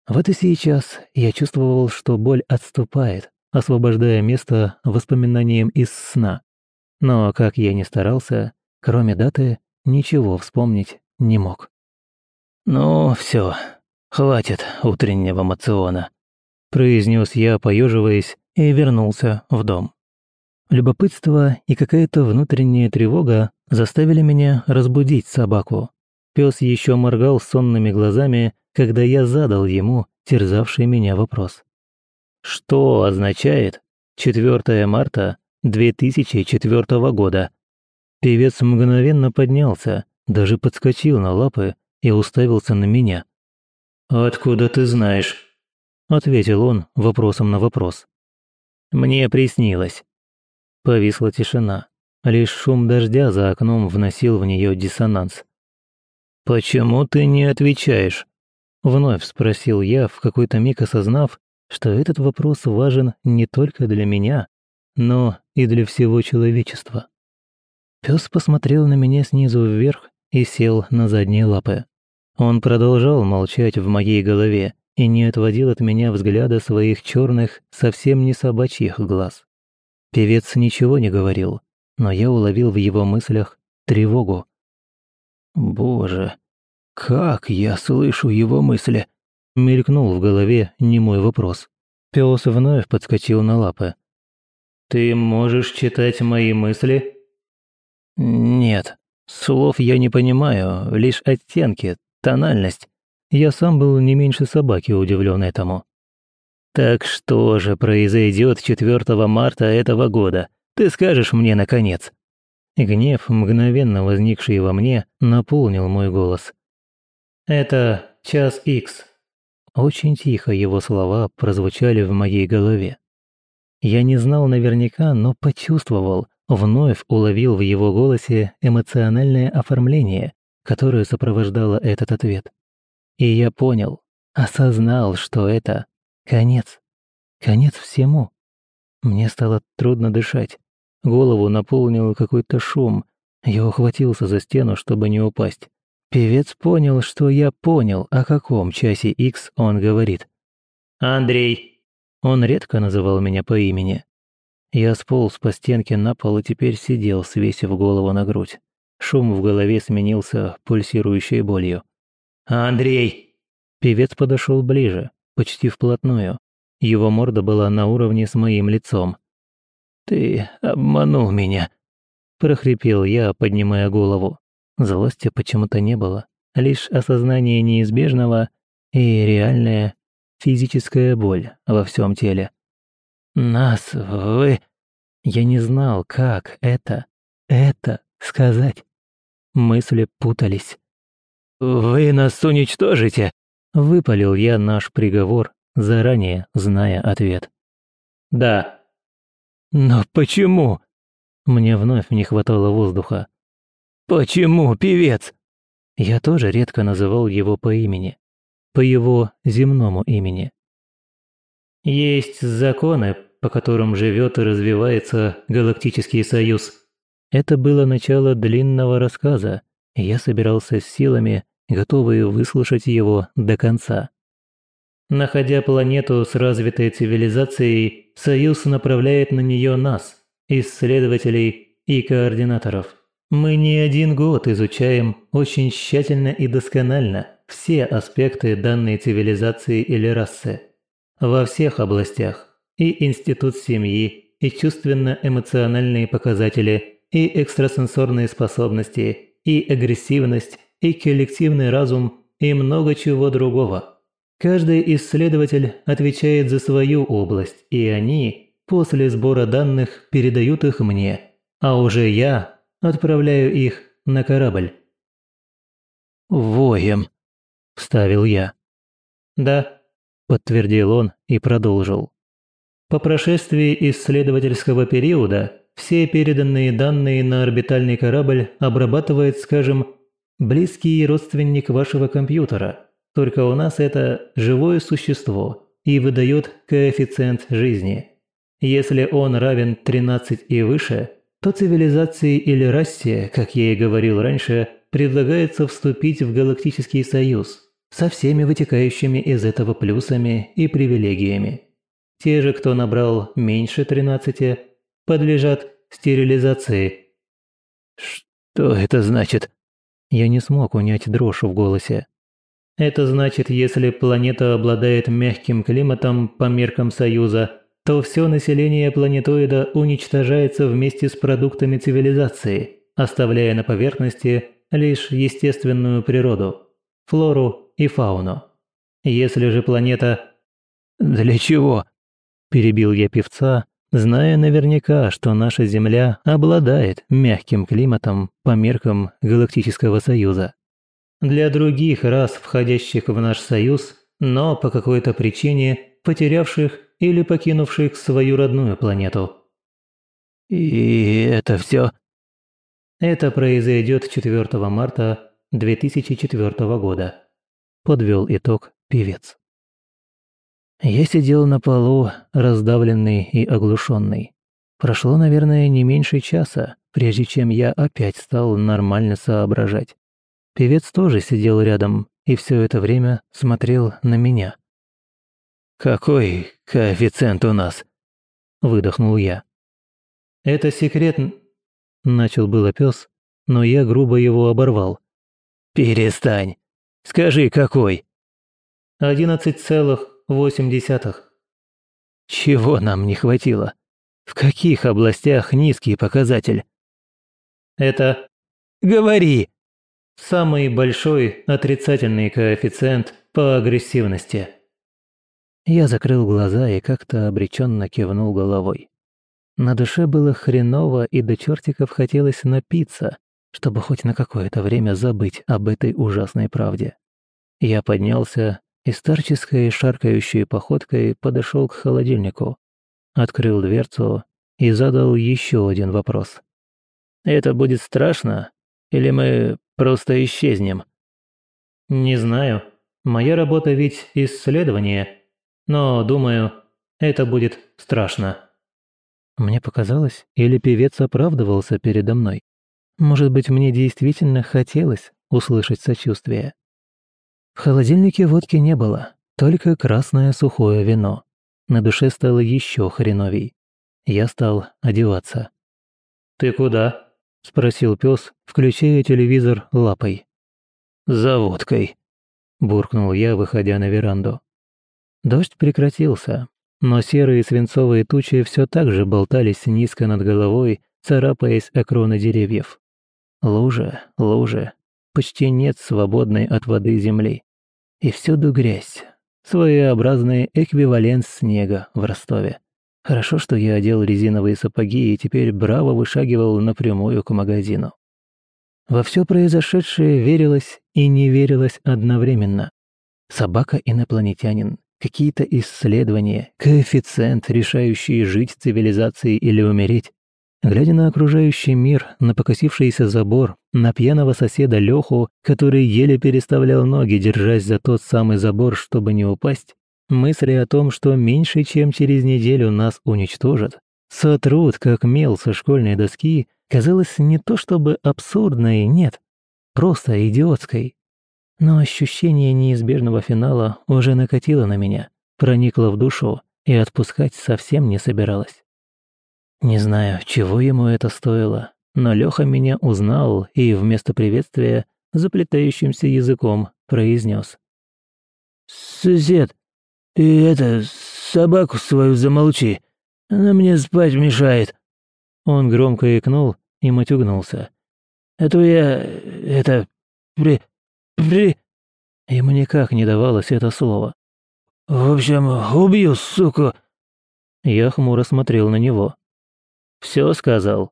Вот и сейчас я чувствовал, что боль отступает, освобождая место воспоминаниям из сна. Но, как я ни старался, Кроме даты, ничего вспомнить не мог. «Ну, все, хватит утреннего мациона», – произнес я, поеживаясь, и вернулся в дом. Любопытство и какая-то внутренняя тревога заставили меня разбудить собаку. Пес еще моргал сонными глазами, когда я задал ему терзавший меня вопрос. «Что означает 4 марта 2004 года?» Певец мгновенно поднялся, даже подскочил на лапы и уставился на меня. «Откуда ты знаешь?» – ответил он вопросом на вопрос. «Мне приснилось». Повисла тишина. Лишь шум дождя за окном вносил в нее диссонанс. «Почему ты не отвечаешь?» Вновь спросил я, в какой-то миг осознав, что этот вопрос важен не только для меня, но и для всего человечества. Пес посмотрел на меня снизу вверх и сел на задние лапы. Он продолжал молчать в моей голове и не отводил от меня взгляда своих черных, совсем не собачьих глаз. Певец ничего не говорил, но я уловил в его мыслях тревогу. «Боже, как я слышу его мысли!» Мелькнул в голове немой вопрос. Пес вновь подскочил на лапы. «Ты можешь читать мои мысли?» «Нет, слов я не понимаю, лишь оттенки, тональность. Я сам был не меньше собаки удивлен этому». «Так что же произойдет 4 марта этого года? Ты скажешь мне, наконец?» Гнев, мгновенно возникший во мне, наполнил мой голос. «Это час икс». Очень тихо его слова прозвучали в моей голове. Я не знал наверняка, но почувствовал, вновь уловил в его голосе эмоциональное оформление, которое сопровождало этот ответ. И я понял, осознал, что это конец. Конец всему. Мне стало трудно дышать. Голову наполнил какой-то шум. Я ухватился за стену, чтобы не упасть. Певец понял, что я понял, о каком часе X он говорит. «Андрей!» Он редко называл меня по имени. Я сполз по стенке на пол и теперь сидел, свесив голову на грудь. Шум в голове сменился пульсирующей болью. «Андрей!» Певец подошел ближе, почти вплотную. Его морда была на уровне с моим лицом. «Ты обманул меня!» прохрипел я, поднимая голову. Злости почему-то не было, лишь осознание неизбежного и реальная физическая боль во всем теле. Нас вы...» Я не знал, как это, это сказать. Мысли путались. «Вы нас уничтожите!» Выпалил я наш приговор, заранее зная ответ. «Да». «Но почему?» Мне вновь не хватало воздуха. «Почему, певец?» Я тоже редко называл его по имени. По его земному имени. Есть законы, по которым живет и развивается Галактический Союз. Это было начало длинного рассказа, и я собирался с силами, готовые выслушать его до конца. Находя планету с развитой цивилизацией, Союз направляет на нее нас, исследователей и координаторов. Мы не один год изучаем очень тщательно и досконально все аспекты данной цивилизации или расы. Во всех областях. И институт семьи, и чувственно-эмоциональные показатели, и экстрасенсорные способности, и агрессивность, и коллективный разум, и много чего другого – Каждый исследователь отвечает за свою область, и они после сбора данных передают их мне, а уже я отправляю их на корабль. «Воем», – вставил я. «Да», – подтвердил он и продолжил. По прошествии исследовательского периода все переданные данные на орбитальный корабль обрабатывает, скажем, близкий родственник вашего компьютера – только у нас это живое существо и выдает коэффициент жизни. Если он равен 13 и выше, то цивилизации или расе, как я и говорил раньше, предлагается вступить в Галактический Союз со всеми вытекающими из этого плюсами и привилегиями. Те же, кто набрал меньше 13, подлежат стерилизации. «Что это значит?» Я не смог унять дрожь в голосе. Это значит, если планета обладает мягким климатом по меркам Союза, то все население планетоида уничтожается вместе с продуктами цивилизации, оставляя на поверхности лишь естественную природу, флору и фауну. Если же планета... «Для чего?» – перебил я певца, зная наверняка, что наша Земля обладает мягким климатом по меркам Галактического Союза для других рас, входящих в наш союз, но по какой-то причине потерявших или покинувших свою родную планету. И это все? Это произойдет 4 марта 2004 года. Подвел итог певец. Я сидел на полу, раздавленный и оглушенный. Прошло, наверное, не меньше часа, прежде чем я опять стал нормально соображать. Певец тоже сидел рядом и все это время смотрел на меня. «Какой коэффициент у нас?» – выдохнул я. «Это секрет...» – начал было пес, но я грубо его оборвал. «Перестань! Скажи, какой?» «Одиннадцать целых восемь десятых». «Чего нам не хватило? В каких областях низкий показатель?» «Это...» «Говори!» Самый большой отрицательный коэффициент по агрессивности. Я закрыл глаза и как-то обреченно кивнул головой. На душе было хреново и до чертиков хотелось напиться, чтобы хоть на какое-то время забыть об этой ужасной правде. Я поднялся и старческой шаркающей походкой подошел к холодильнику, открыл дверцу и задал еще один вопрос. «Это будет страшно? Или мы Просто исчезнем. Не знаю. Моя работа ведь исследование. Но, думаю, это будет страшно. Мне показалось, или певец оправдывался передо мной. Может быть, мне действительно хотелось услышать сочувствие. В холодильнике водки не было, только красное сухое вино. На душе стало еще хреновей. Я стал одеваться. «Ты куда?» – спросил пес, включая телевизор лапой. «За водкой», – буркнул я, выходя на веранду. Дождь прекратился, но серые свинцовые тучи все так же болтались низко над головой, царапаясь о кроны деревьев. Лужа, лужа, почти нет свободной от воды земли. И всюду грязь, своеобразный эквивалент снега в Ростове. Хорошо, что я одел резиновые сапоги и теперь браво вышагивал напрямую к магазину. Во все произошедшее верилось и не верилось одновременно. Собака-инопланетянин, какие-то исследования, коэффициент, решающий жить цивилизацией или умереть. Глядя на окружающий мир, на покосившийся забор, на пьяного соседа Леху, который еле переставлял ноги, держась за тот самый забор, чтобы не упасть, Мысли о том, что меньше чем через неделю нас уничтожат, сотрут как мел со школьной доски, казалось не то чтобы абсурдной, нет, просто идиотской. Но ощущение неизбежного финала уже накатило на меня, проникло в душу и отпускать совсем не собиралась. Не знаю, чего ему это стоило, но Леха меня узнал и вместо приветствия заплетающимся языком произнес. «Сосед, ты это, собаку свою замолчи, она мне спать мешает». Он громко икнул и матюгнулся. «Это я... это... при... при...» Ему никак не давалось это слово. «В общем, убью, сука!» Я хмуро смотрел на него. «Все сказал?»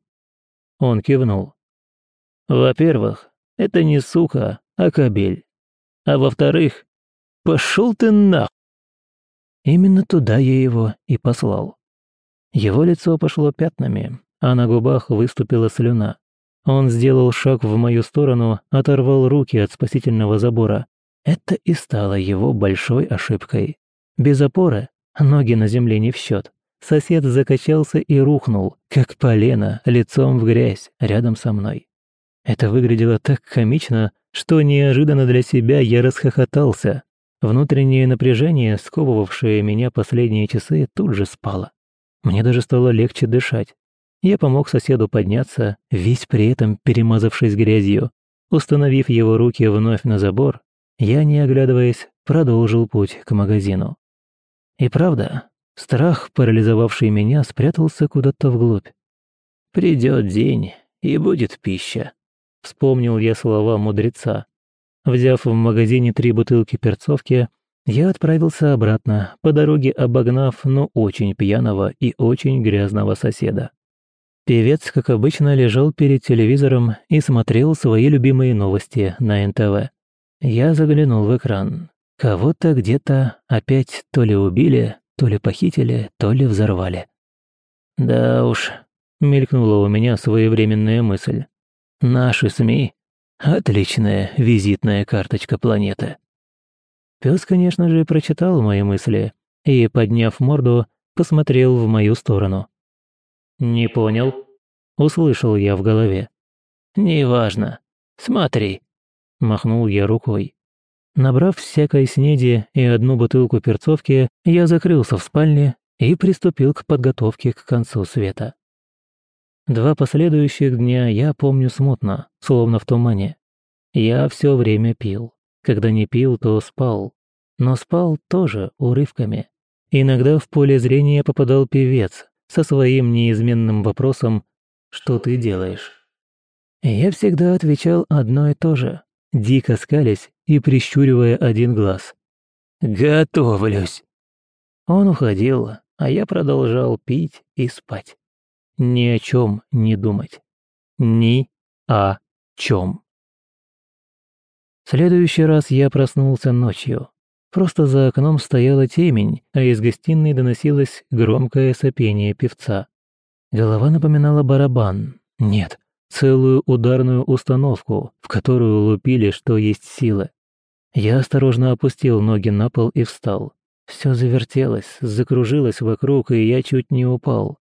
Он кивнул. «Во-первых, это не сука, а кобель. А во-вторых, пошел ты нах!» Именно туда я его и послал. Его лицо пошло пятнами, а на губах выступила слюна. Он сделал шаг в мою сторону, оторвал руки от спасительного забора. Это и стало его большой ошибкой. Без опоры ноги на земле не в счет. Сосед закачался и рухнул, как полено, лицом в грязь, рядом со мной. Это выглядело так комично, что неожиданно для себя я расхохотался. Внутреннее напряжение, сковывавшее меня последние часы, тут же спало. Мне даже стало легче дышать. Я помог соседу подняться, весь при этом перемазавшись грязью. Установив его руки вновь на забор, я, не оглядываясь, продолжил путь к магазину. И правда, страх, парализовавший меня, спрятался куда-то вглубь. «Придет день, и будет пища», — вспомнил я слова мудреца. Взяв в магазине три бутылки перцовки, я отправился обратно, по дороге обогнав, но очень пьяного и очень грязного соседа. Певец, как обычно, лежал перед телевизором и смотрел свои любимые новости на НТВ. Я заглянул в экран. Кого-то где-то опять то ли убили, то ли похитили, то ли взорвали. Да уж, мелькнула у меня своевременная мысль. Наши СМИ — отличная визитная карточка планеты. Пес, конечно же, прочитал мои мысли и, подняв морду, посмотрел в мою сторону. «Не понял?» — услышал я в голове. «Неважно. Смотри», — махнул я рукой. Набрав всякой снеди и одну бутылку перцовки, я закрылся в спальне и приступил к подготовке к концу света. Два последующих дня я помню смутно, словно в тумане. Я все время пил. Когда не пил, то спал. Но спал тоже урывками. Иногда в поле зрения попадал певец, со своим неизменным вопросом «Что ты делаешь?». Я всегда отвечал одно и то же, дико скались и прищуривая один глаз. «Готовлюсь». Он уходил, а я продолжал пить и спать. Ни о чем не думать. Ни о чем. Следующий раз я проснулся ночью. Просто за окном стояла темень, а из гостиной доносилось громкое сопение певца. Голова напоминала барабан. Нет, целую ударную установку, в которую лупили, что есть силы. Я осторожно опустил ноги на пол и встал. Все завертелось, закружилось вокруг, и я чуть не упал.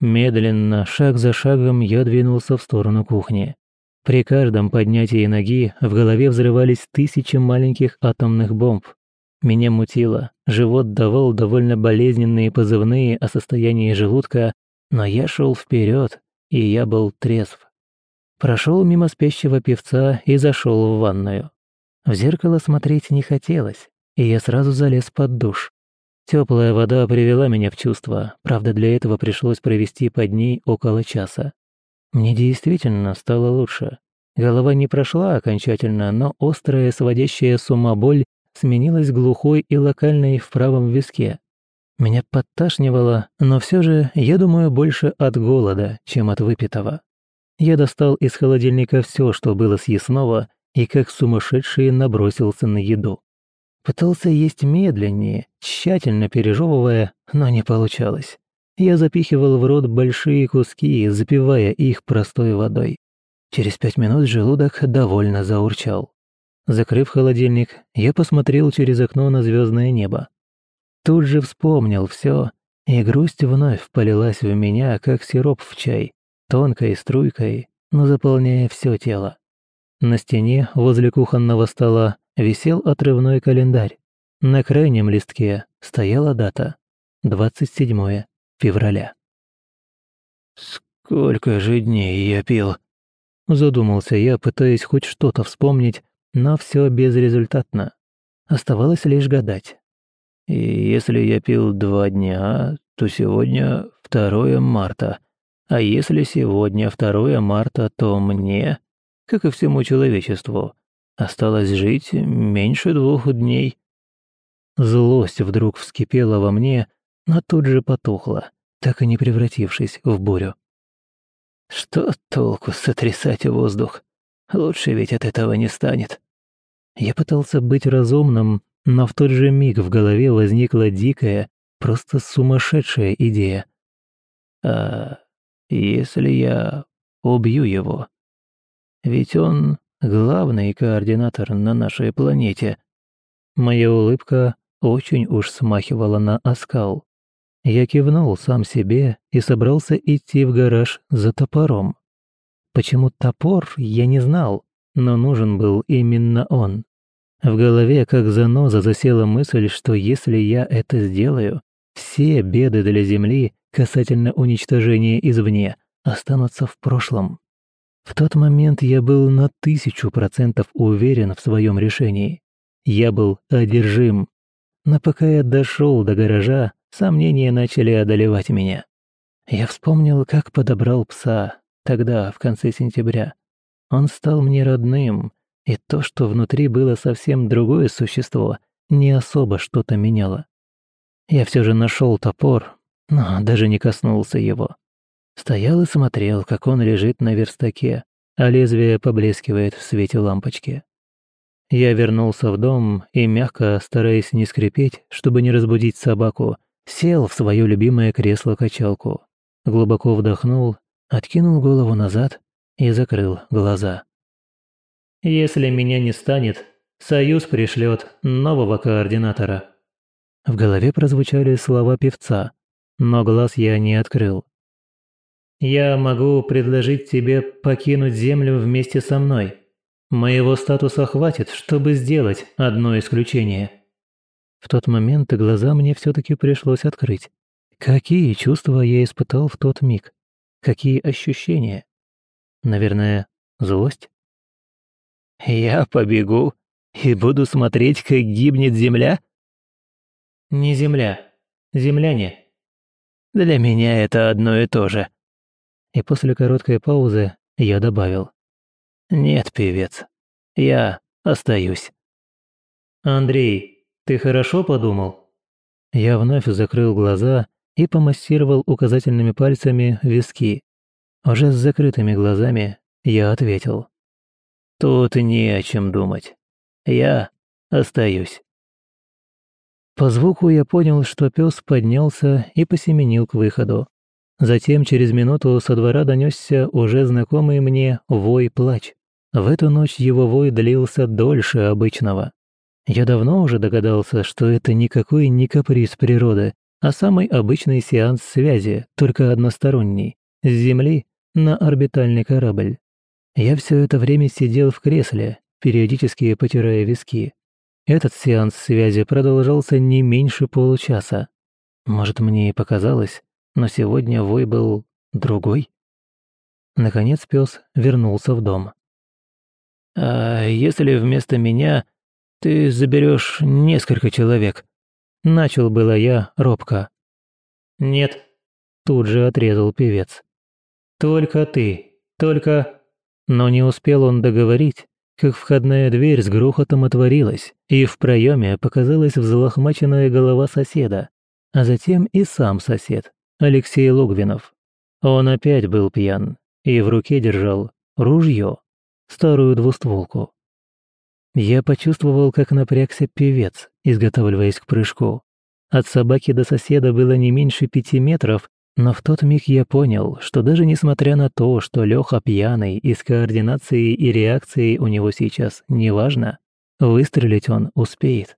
Медленно, шаг за шагом, я двинулся в сторону кухни. При каждом поднятии ноги в голове взрывались тысячи маленьких атомных бомб, меня мутило, живот давал довольно болезненные позывные о состоянии желудка, но я шел вперед, и я был трезв. Прошел мимо спящего певца и зашел в ванную. В зеркало смотреть не хотелось, и я сразу залез под душ. Теплая вода привела меня в чувство, правда, для этого пришлось провести под ней около часа. Мне действительно стало лучше. Голова не прошла окончательно, но острая, сводящая с ума боль сменилась глухой и локальной в правом виске. Меня подташнивало, но все же я думаю больше от голода, чем от выпитого. Я достал из холодильника все, что было съестного, и как сумасшедший набросился на еду. Пытался есть медленнее, тщательно пережевывая, но не получалось. Я запихивал в рот большие куски, запивая их простой водой. Через пять минут желудок довольно заурчал. Закрыв холодильник, я посмотрел через окно на звездное небо. тут же вспомнил все, и грусть вновь полилась в меня, как сироп в чай, тонкой струйкой, но заполняя все тело. На стене возле кухонного стола висел отрывной календарь. На крайнем листке стояла дата – 27 февраля. «Сколько же дней я пил?» Задумался я, пытаясь хоть что-то вспомнить, но все безрезультатно. Оставалось лишь гадать. И если я пил два дня, то сегодня 2 марта. А если сегодня 2 марта, то мне, как и всему человечеству, осталось жить меньше двух дней. Злость вдруг вскипела во мне, но тут же потухла, так и не превратившись в бурю. Что толку сотрясать воздух? Лучше ведь от этого не станет. Я пытался быть разумным, но в тот же миг в голове возникла дикая, просто сумасшедшая идея. А если я убью его? Ведь он главный координатор на нашей планете. Моя улыбка очень уж смахивала на оскал. Я кивнул сам себе и собрался идти в гараж за топором. Почему топор, я не знал, но нужен был именно он. В голове как заноза засела мысль, что если я это сделаю, все беды для Земли касательно уничтожения извне останутся в прошлом. В тот момент я был на тысячу процентов уверен в своем решении. Я был одержим. Но пока я дошел до гаража, сомнения начали одолевать меня. Я вспомнил, как подобрал пса тогда, в конце сентября. Он стал мне родным, и то, что внутри было совсем другое существо, не особо что-то меняло. Я все же нашел топор, но даже не коснулся его. Стоял и смотрел, как он лежит на верстаке, а лезвие поблескивает в свете лампочки. Я вернулся в дом и, мягко, стараясь не скрипеть, чтобы не разбудить собаку, сел в свое любимое кресло-качалку, глубоко вдохнул, откинул голову назад и закрыл глаза. «Если меня не станет, Союз пришлет нового координатора». В голове прозвучали слова певца, но глаз я не открыл. «Я могу предложить тебе покинуть Землю вместе со мной. Моего статуса хватит, чтобы сделать одно исключение». В тот момент глаза мне все-таки пришлось открыть. Какие чувства я испытал в тот миг? Какие ощущения? Наверное, злость? «Я побегу и буду смотреть, как гибнет Земля?» «Не Земля. Земляне», для меня это одно и то же». И после короткой паузы я добавил. «Нет, певец, я остаюсь». «Андрей, ты хорошо подумал?» Я вновь закрыл глаза и помассировал указательными пальцами виски. Уже с закрытыми глазами я ответил. «Тут не о чем думать. Я остаюсь». По звуку я понял, что пес поднялся и посеменил к выходу. Затем через минуту со двора донесся уже знакомый мне вой-плач. В эту ночь его вой длился дольше обычного. Я давно уже догадался, что это никакой не каприз природы, а самый обычный сеанс связи, только односторонний, с Земли на орбитальный корабль. Я все это время сидел в кресле, периодически потирая виски. Этот сеанс связи продолжался не меньше получаса. Может, мне и показалось, но сегодня вой был другой. Наконец пес вернулся в дом. «А если вместо меня ты заберешь несколько человек?» Начал было я робко. «Нет», — тут же отрезал певец. «Только ты, только...» Но не успел он договорить, как входная дверь с грохотом отворилась, и в проеме показалась взлохмаченная голова соседа, а затем и сам сосед, Алексей Логвинов. Он опять был пьян и в руке держал ружье, старую двустволку. Я почувствовал, как напрягся певец, изготавливаясь к прыжку. От собаки до соседа было не меньше пяти метров, но в тот миг я понял, что даже несмотря на то, что Леха пьяный и с координацией и реакцией у него сейчас неважно, выстрелить он успеет.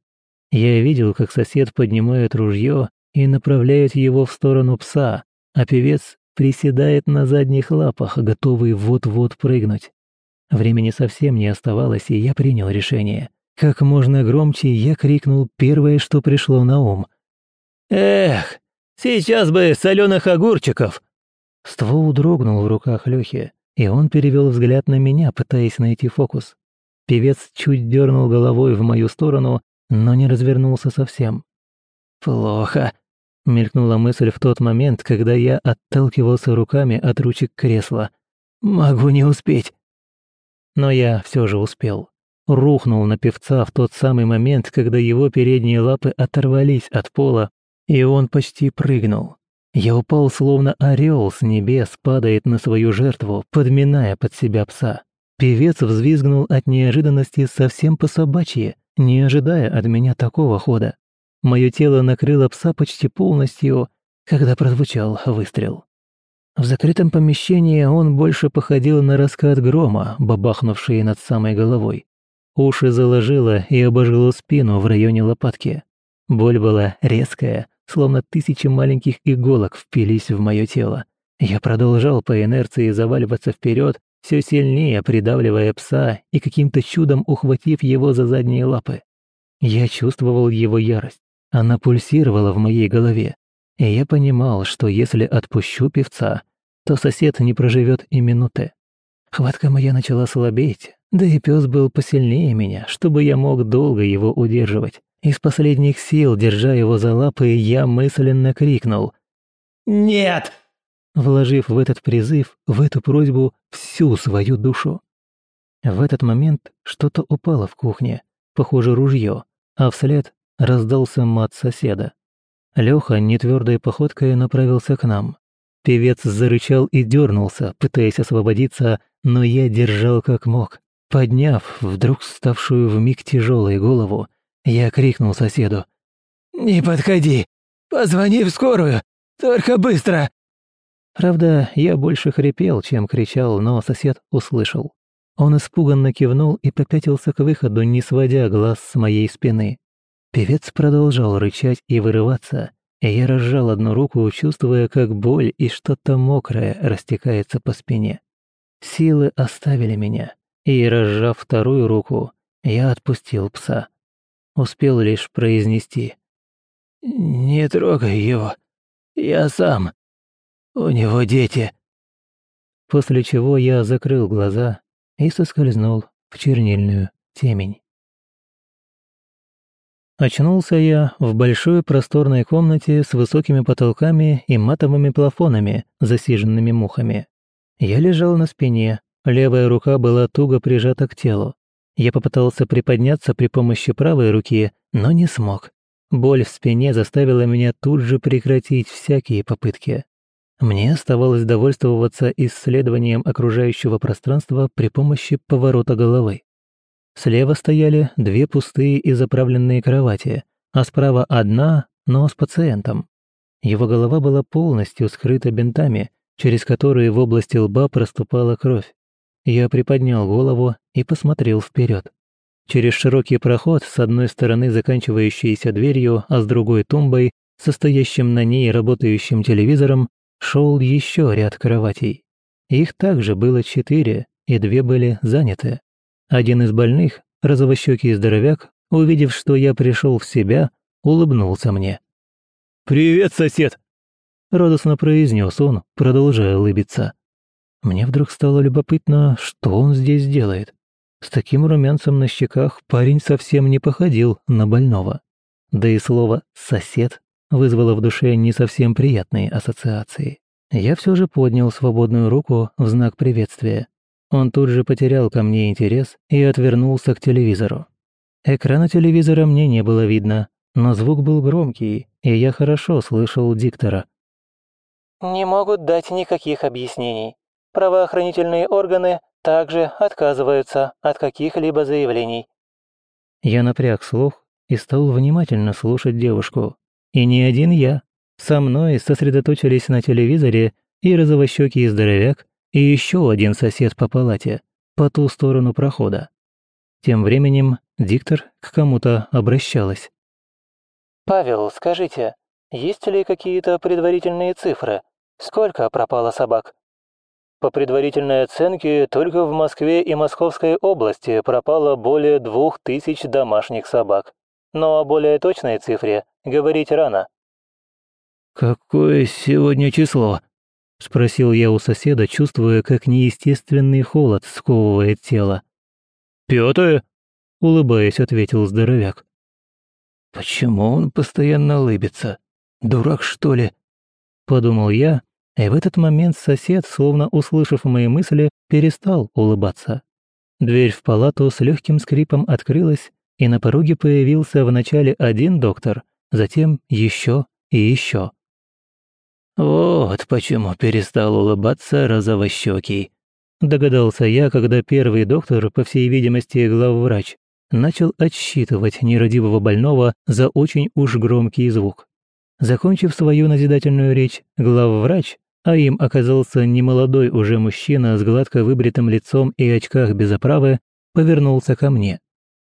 Я видел, как сосед поднимает ружье и направляет его в сторону пса, а певец приседает на задних лапах, готовый вот-вот прыгнуть. Времени совсем не оставалось, и я принял решение. Как можно громче я крикнул первое, что пришло на ум. «Эх, сейчас бы соленых огурчиков!» Ствол дрогнул в руках Лёхи, и он перевел взгляд на меня, пытаясь найти фокус. Певец чуть дернул головой в мою сторону, но не развернулся совсем. «Плохо», — мелькнула мысль в тот момент, когда я отталкивался руками от ручек кресла. «Могу не успеть». Но я все же успел. Рухнул на певца в тот самый момент, когда его передние лапы оторвались от пола, и он почти прыгнул. Я упал, словно орел с небес падает на свою жертву, подминая под себя пса. Певец взвизгнул от неожиданности совсем по-собачьи, не ожидая от меня такого хода. Мое тело накрыло пса почти полностью, когда прозвучал выстрел. В закрытом помещении он больше походил на раскат грома, бабахнувший над самой головой. Уши заложило и обожгло спину в районе лопатки. Боль была резкая, словно тысячи маленьких иголок впились в мое тело. Я продолжал по инерции заваливаться вперед, все сильнее придавливая пса и каким-то чудом ухватив его за задние лапы. Я чувствовал его ярость. Она пульсировала в моей голове. И я понимал, что если отпущу певца, то сосед не проживет и минуты. Хватка моя начала слабеть, да и пес был посильнее меня, чтобы я мог долго его удерживать. Из последних сил, держа его за лапы, я мысленно крикнул «Нет!» вложив в этот призыв, в эту просьбу всю свою душу. В этот момент что-то упало в кухне, похоже, ружье, а вслед раздался мат соседа. Леха нетвердой походкой направился к нам. Певец зарычал и дернулся, пытаясь освободиться, но я держал как мог. Подняв вдруг ставшую вмиг тяжелой голову, я крикнул соседу. «Не подходи! Позвони в скорую! Только быстро!» Правда, я больше хрипел, чем кричал, но сосед услышал. Он испуганно кивнул и попятился к выходу, не сводя глаз с моей спины. Певец продолжал рычать и вырываться, и я разжал одну руку, чувствуя, как боль и что-то мокрое растекается по спине. Силы оставили меня, и, разжав вторую руку, я отпустил пса. Успел лишь произнести «Не трогай его, я сам». У него дети». После чего я закрыл глаза и соскользнул в чернильную темень. Очнулся я в большой просторной комнате с высокими потолками и матовыми плафонами, засиженными мухами. Я лежал на спине, левая рука была туго прижата к телу. Я попытался приподняться при помощи правой руки, но не смог. Боль в спине заставила меня тут же прекратить всякие попытки. Мне оставалось довольствоваться исследованием окружающего пространства при помощи поворота головы. Слева стояли две пустые и заправленные кровати, а справа одна, но с пациентом. Его голова была полностью скрыта бинтами, через которые в области лба проступала кровь. Я приподнял голову и посмотрел вперед. Через широкий проход, с одной стороны заканчивающейся дверью, а с другой тумбой, состоящим на ней работающим телевизором, шел еще ряд кроватей. Их также было четыре, и две были заняты. Один из больных, розовощекий здоровяк, увидев, что я пришел в себя, улыбнулся мне. «Привет, сосед!» — радостно произнес он, продолжая улыбиться. Мне вдруг стало любопытно, что он здесь делает. С таким румянцем на щеках парень совсем не походил на больного. Да и слово «сосед» вызвало в душе не совсем приятные ассоциации. Я все же поднял свободную руку в знак приветствия. Он тут же потерял ко мне интерес и отвернулся к телевизору. Экрана телевизора мне не было видно, но звук был громкий, и я хорошо слышал диктора. «Не могут дать никаких объяснений. Правоохранительные органы также отказываются от каких-либо заявлений». Я напряг слух и стал внимательно слушать девушку. И не один я. Со мной сосредоточились на телевизоре и розовощекий здоровяк, и еще один сосед по палате, по ту сторону прохода. Тем временем диктор к кому-то обращалась. «Павел, скажите, есть ли какие-то предварительные цифры? Сколько пропало собак?» По предварительной оценке, только в Москве и Московской области пропало более двух тысяч домашних собак. Но о более точной цифре говорить рано. «Какое сегодня число?» — спросил я у соседа, чувствуя, как неестественный холод сковывает тело. «Пятое?» — улыбаясь, ответил здоровяк. «Почему он постоянно улыбится? Дурак, что ли?» — подумал я, и в этот момент сосед, словно услышав мои мысли, перестал улыбаться. Дверь в палату с легким скрипом открылась, и на пороге появился вначале один доктор, затем еще и еще. «Вот почему перестал улыбаться розовощекий», догадался я, когда первый доктор, по всей видимости главврач, начал отсчитывать нерадивого больного за очень уж громкий звук. Закончив свою назидательную речь, главврач а им оказался немолодой уже мужчина с гладко выбритым лицом и очках без оправы, повернулся ко мне.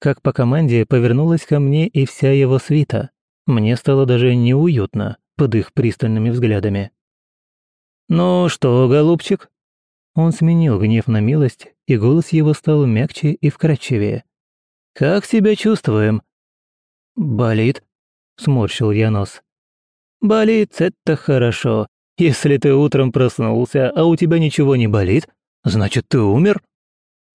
Как по команде повернулась ко мне и вся его свита. Мне стало даже неуютно под их пристальными взглядами. «Ну что, голубчик?» Он сменил гнев на милость, и голос его стал мягче и вкрадчивее. «Как себя чувствуем?» «Болит», — сморщил я нос. «Болит, это хорошо. Если ты утром проснулся, а у тебя ничего не болит, значит, ты умер?»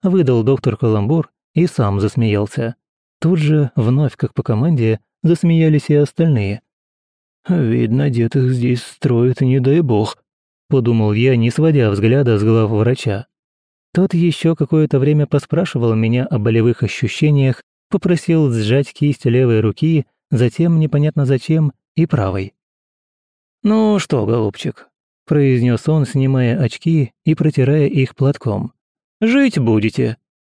Выдал доктор Каламбур и сам засмеялся. Тут же, вновь как по команде, засмеялись и остальные. «Видно, дед их здесь строит, не дай бог», — подумал я, не сводя взгляда с глав врача. Тот еще какое-то время поспрашивал меня о болевых ощущениях, попросил сжать кисть левой руки, затем, непонятно зачем, и правой. «Ну что, голубчик», — произнес он, снимая очки и протирая их платком. «Жить будете».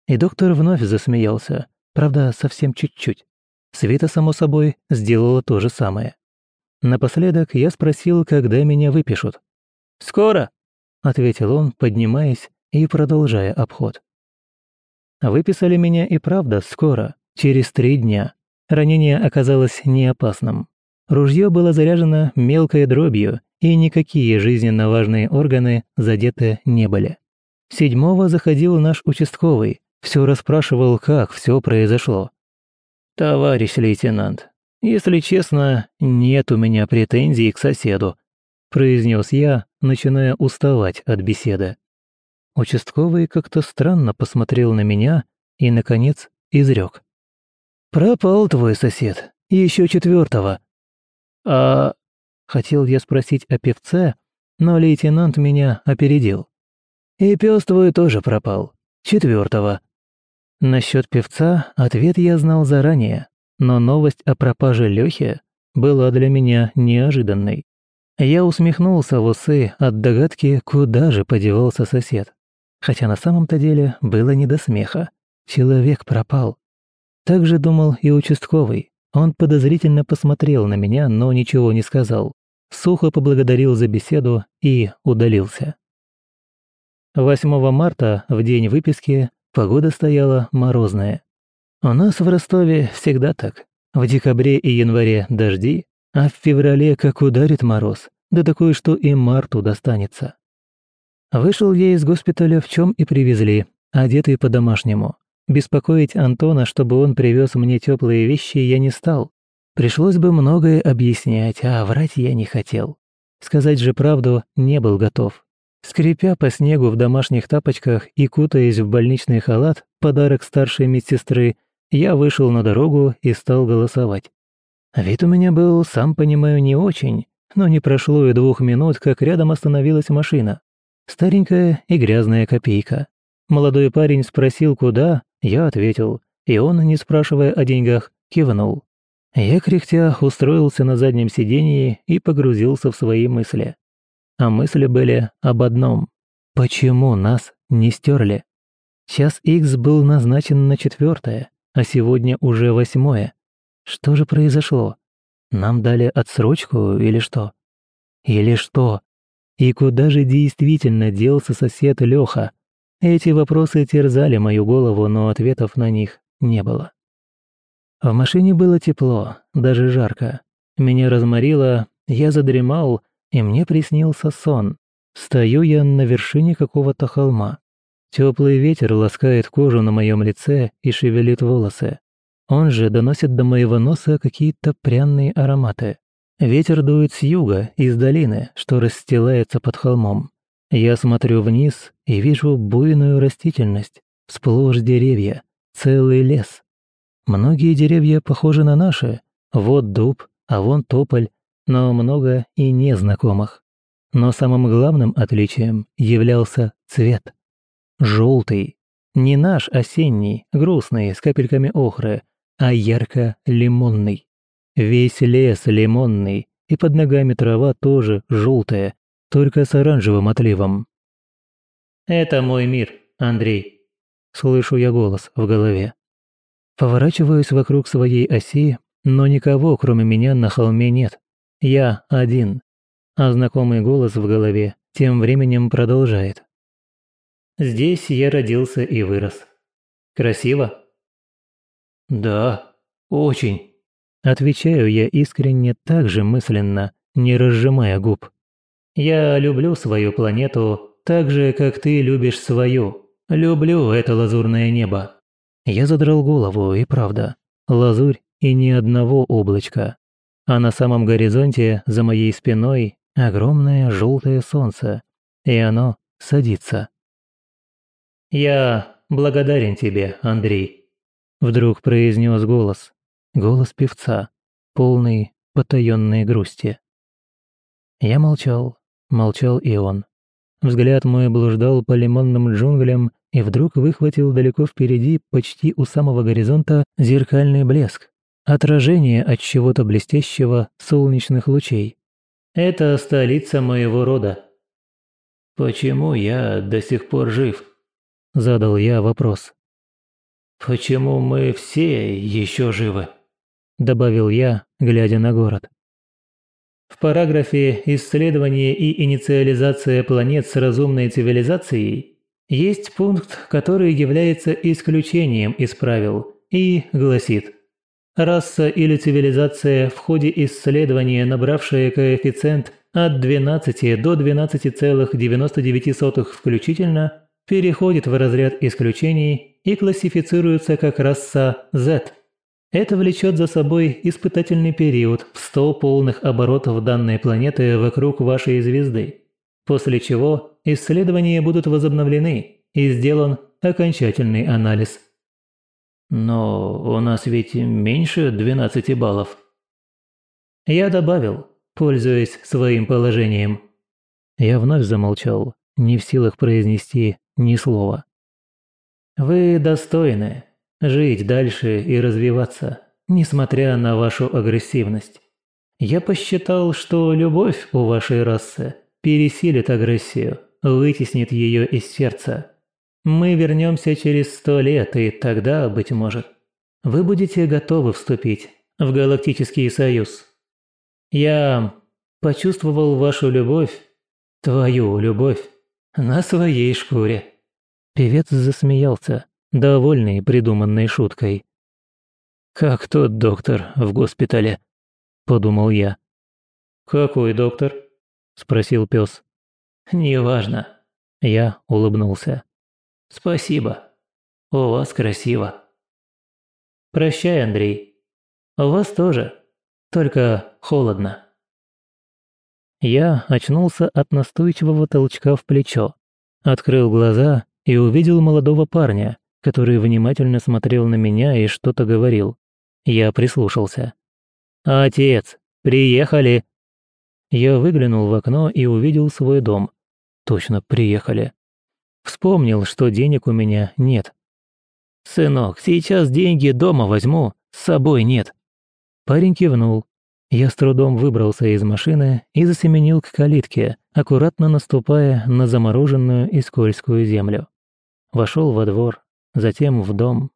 И доктор вновь засмеялся, правда, совсем чуть-чуть. Света, само собой, сделала то же самое. Напоследок я спросил, когда меня выпишут. «Скоро», — ответил он, поднимаясь и продолжая обход. Выписали меня и правда скоро, через три дня. Ранение оказалось не опасным. Ружье было заряжено мелкой дробью, и никакие жизненно важные органы задеты не были. Седьмого заходил наш участковый, все расспрашивал, как все произошло. «Товарищ лейтенант, если честно, нет у меня претензий к соседу», произнес я, начиная уставать от беседы. Участковый как-то странно посмотрел на меня и, наконец, изрек. «Пропал твой сосед, еще четвертого. «А...» Хотел я спросить о певце, но лейтенант меня опередил. «И пес твой тоже пропал. Четвертого. Насчет певца ответ я знал заранее, но новость о пропаже Лёхи была для меня неожиданной. Я усмехнулся в усы от догадки, куда же подевался сосед. Хотя на самом-то деле было не до смеха. Человек пропал. Так же думал и участковый, он подозрительно посмотрел на меня, но ничего не сказал. Сухо поблагодарил за беседу и удалился. 8 марта, в день выписки, погода стояла морозная. У нас в Ростове всегда так. В декабре и январе дожди, а в феврале как ударит мороз, да такой, что и марту достанется. Вышел я из госпиталя в чем и привезли, одетый по-домашнему. Беспокоить Антона, чтобы он привез мне теплые вещи, я не стал. Пришлось бы многое объяснять, а врать я не хотел. Сказать же правду не был готов. Скрипя по снегу в домашних тапочках и кутаясь в больничный халат, подарок старшей медсестры, я вышел на дорогу и стал голосовать. Вид у меня был, сам понимаю, не очень, но не прошло и двух минут, как рядом остановилась машина. Старенькая и грязная копейка. Молодой парень спросил, куда, я ответил, и он, не спрашивая о деньгах, кивнул. Я, кряхтя, устроился на заднем сидении и погрузился в свои мысли. А мысли были об одном. Почему нас не стерли? Час Икс был назначен на четвертое, а сегодня уже восьмое. Что же произошло? Нам дали отсрочку или что? Или что? И куда же действительно делся сосед Леха? Эти вопросы терзали мою голову, но ответов на них не было. В машине было тепло, даже жарко, Меня разморило, я задремал, и мне приснился сон. Стою я на вершине какого-то холма. Теплый ветер ласкает кожу на моем лице и шевелит волосы. Он же доносит до моего носа какие-то пряные ароматы. Ветер дует с юга, из долины, что расстилается под холмом. Я смотрю вниз и вижу буйную растительность, сплошь деревья, целый лес. Многие деревья похожи на наши. Вот дуб, а вон тополь, но много и незнакомых. Но самым главным отличием являлся цвет. Желтый. Не наш осенний, грустный, с капельками охры, а ярко-лимонный. Весь лес лимонный, и под ногами трава тоже желтая, только с оранжевым отливом. «Это мой мир, Андрей», — слышу я голос в голове. Поворачиваюсь вокруг своей оси, но никого, кроме меня, на холме нет. Я один. А знакомый голос в голове тем временем продолжает. «Здесь я родился и вырос. Красиво?» «Да, очень», – отвечаю я искренне так же мысленно, не разжимая губ. «Я люблю свою планету так же, как ты любишь свою. Люблю это лазурное небо». Я задрал голову, и правда, лазурь и ни одного облачка. А на самом горизонте, за моей спиной, огромное желтое солнце, и оно садится. «Я благодарен тебе, Андрей», Вдруг произнес голос. Голос певца, полный потаенной грусти. Я молчал, молчал и он. Взгляд мой блуждал по лимонным джунглям и вдруг выхватил далеко впереди, почти у самого горизонта, зеркальный блеск, отражение от чего-то блестящего солнечных лучей. «Это столица моего рода». «Почему я до сих пор жив?» – задал я вопрос. «Почему мы все еще живы?» – добавил я, глядя на город. В параграфе «Исследование и инициализация планет с разумной цивилизацией» есть пункт, который является исключением из правил и гласит «Раса или цивилизация в ходе исследования, набравшая коэффициент от 12 до 12,99 включительно, переходит в разряд исключений и классифицируется как раса Z. Это влечет за собой испытательный период в 100 полных оборотов данной планеты вокруг вашей звезды, после чего исследования будут возобновлены и сделан окончательный анализ. Но у нас ведь меньше 12 баллов. Я добавил, пользуясь своим положением. Я вновь замолчал, не в силах произнести ни слова. Вы достойны жить дальше и развиваться, несмотря на вашу агрессивность. Я посчитал, что любовь у вашей расы пересилит агрессию, вытеснит ее из сердца. Мы вернемся через сто лет, и тогда, быть может, вы будете готовы вступить в Галактический Союз. Я почувствовал вашу любовь, твою любовь, на своей шкуре. Певец засмеялся, довольный придуманной шуткой. «Как тот доктор в госпитале», – подумал я. «Какой доктор?» – спросил пес. «Неважно». Я улыбнулся. «Спасибо. У вас красиво». «Прощай, Андрей. У вас тоже. Только холодно». Я очнулся от настойчивого толчка в плечо, открыл глаза и увидел молодого парня, который внимательно смотрел на меня и что-то говорил. Я прислушался. «Отец, приехали!» Я выглянул в окно и увидел свой дом. Точно, приехали. Вспомнил, что денег у меня нет. «Сынок, сейчас деньги дома возьму, с собой нет». Парень кивнул. Я с трудом выбрался из машины и засеменил к калитке, аккуратно наступая на замороженную и скользкую землю. Вошел во двор, затем в дом.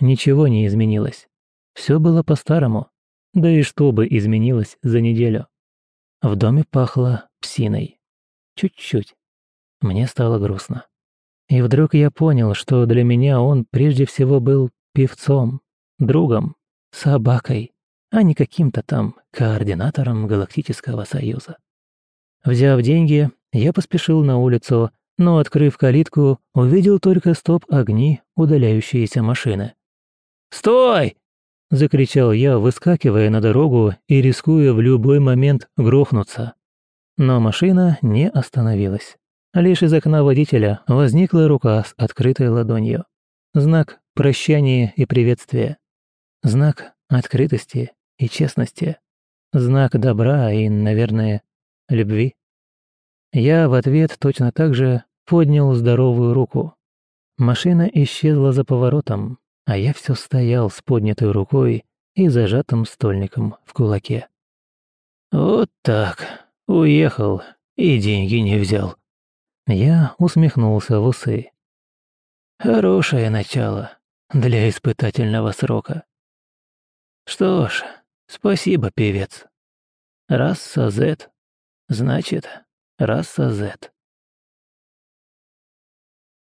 Ничего не изменилось. Все было по-старому. Да и что бы изменилось за неделю. В доме пахло псиной. Чуть-чуть. Мне стало грустно. И вдруг я понял, что для меня он прежде всего был певцом, другом, собакой. а не каким-то там координатором Галактического Союза. Взяв деньги, я поспешил на улицу, но, открыв калитку, увидел только стоп-огни удаляющиеся машины. «Стой!» — закричал я, выскакивая на дорогу и рискуя в любой момент грохнуться. Но машина не остановилась. Лишь из окна водителя возникла рука с открытой ладонью. Знак прощания и приветствия. Знак открытости и честности. Знак добра и, наверное, любви. Я в ответ точно так же поднял здоровую руку. Машина исчезла за поворотом, а я все стоял с поднятой рукой и зажатым стольником в кулаке. «Вот так, уехал и деньги не взял». Я усмехнулся в усы. «Хорошее начало для испытательного срока. Что ж, спасибо, певец. Раса Z, значит, раса Z.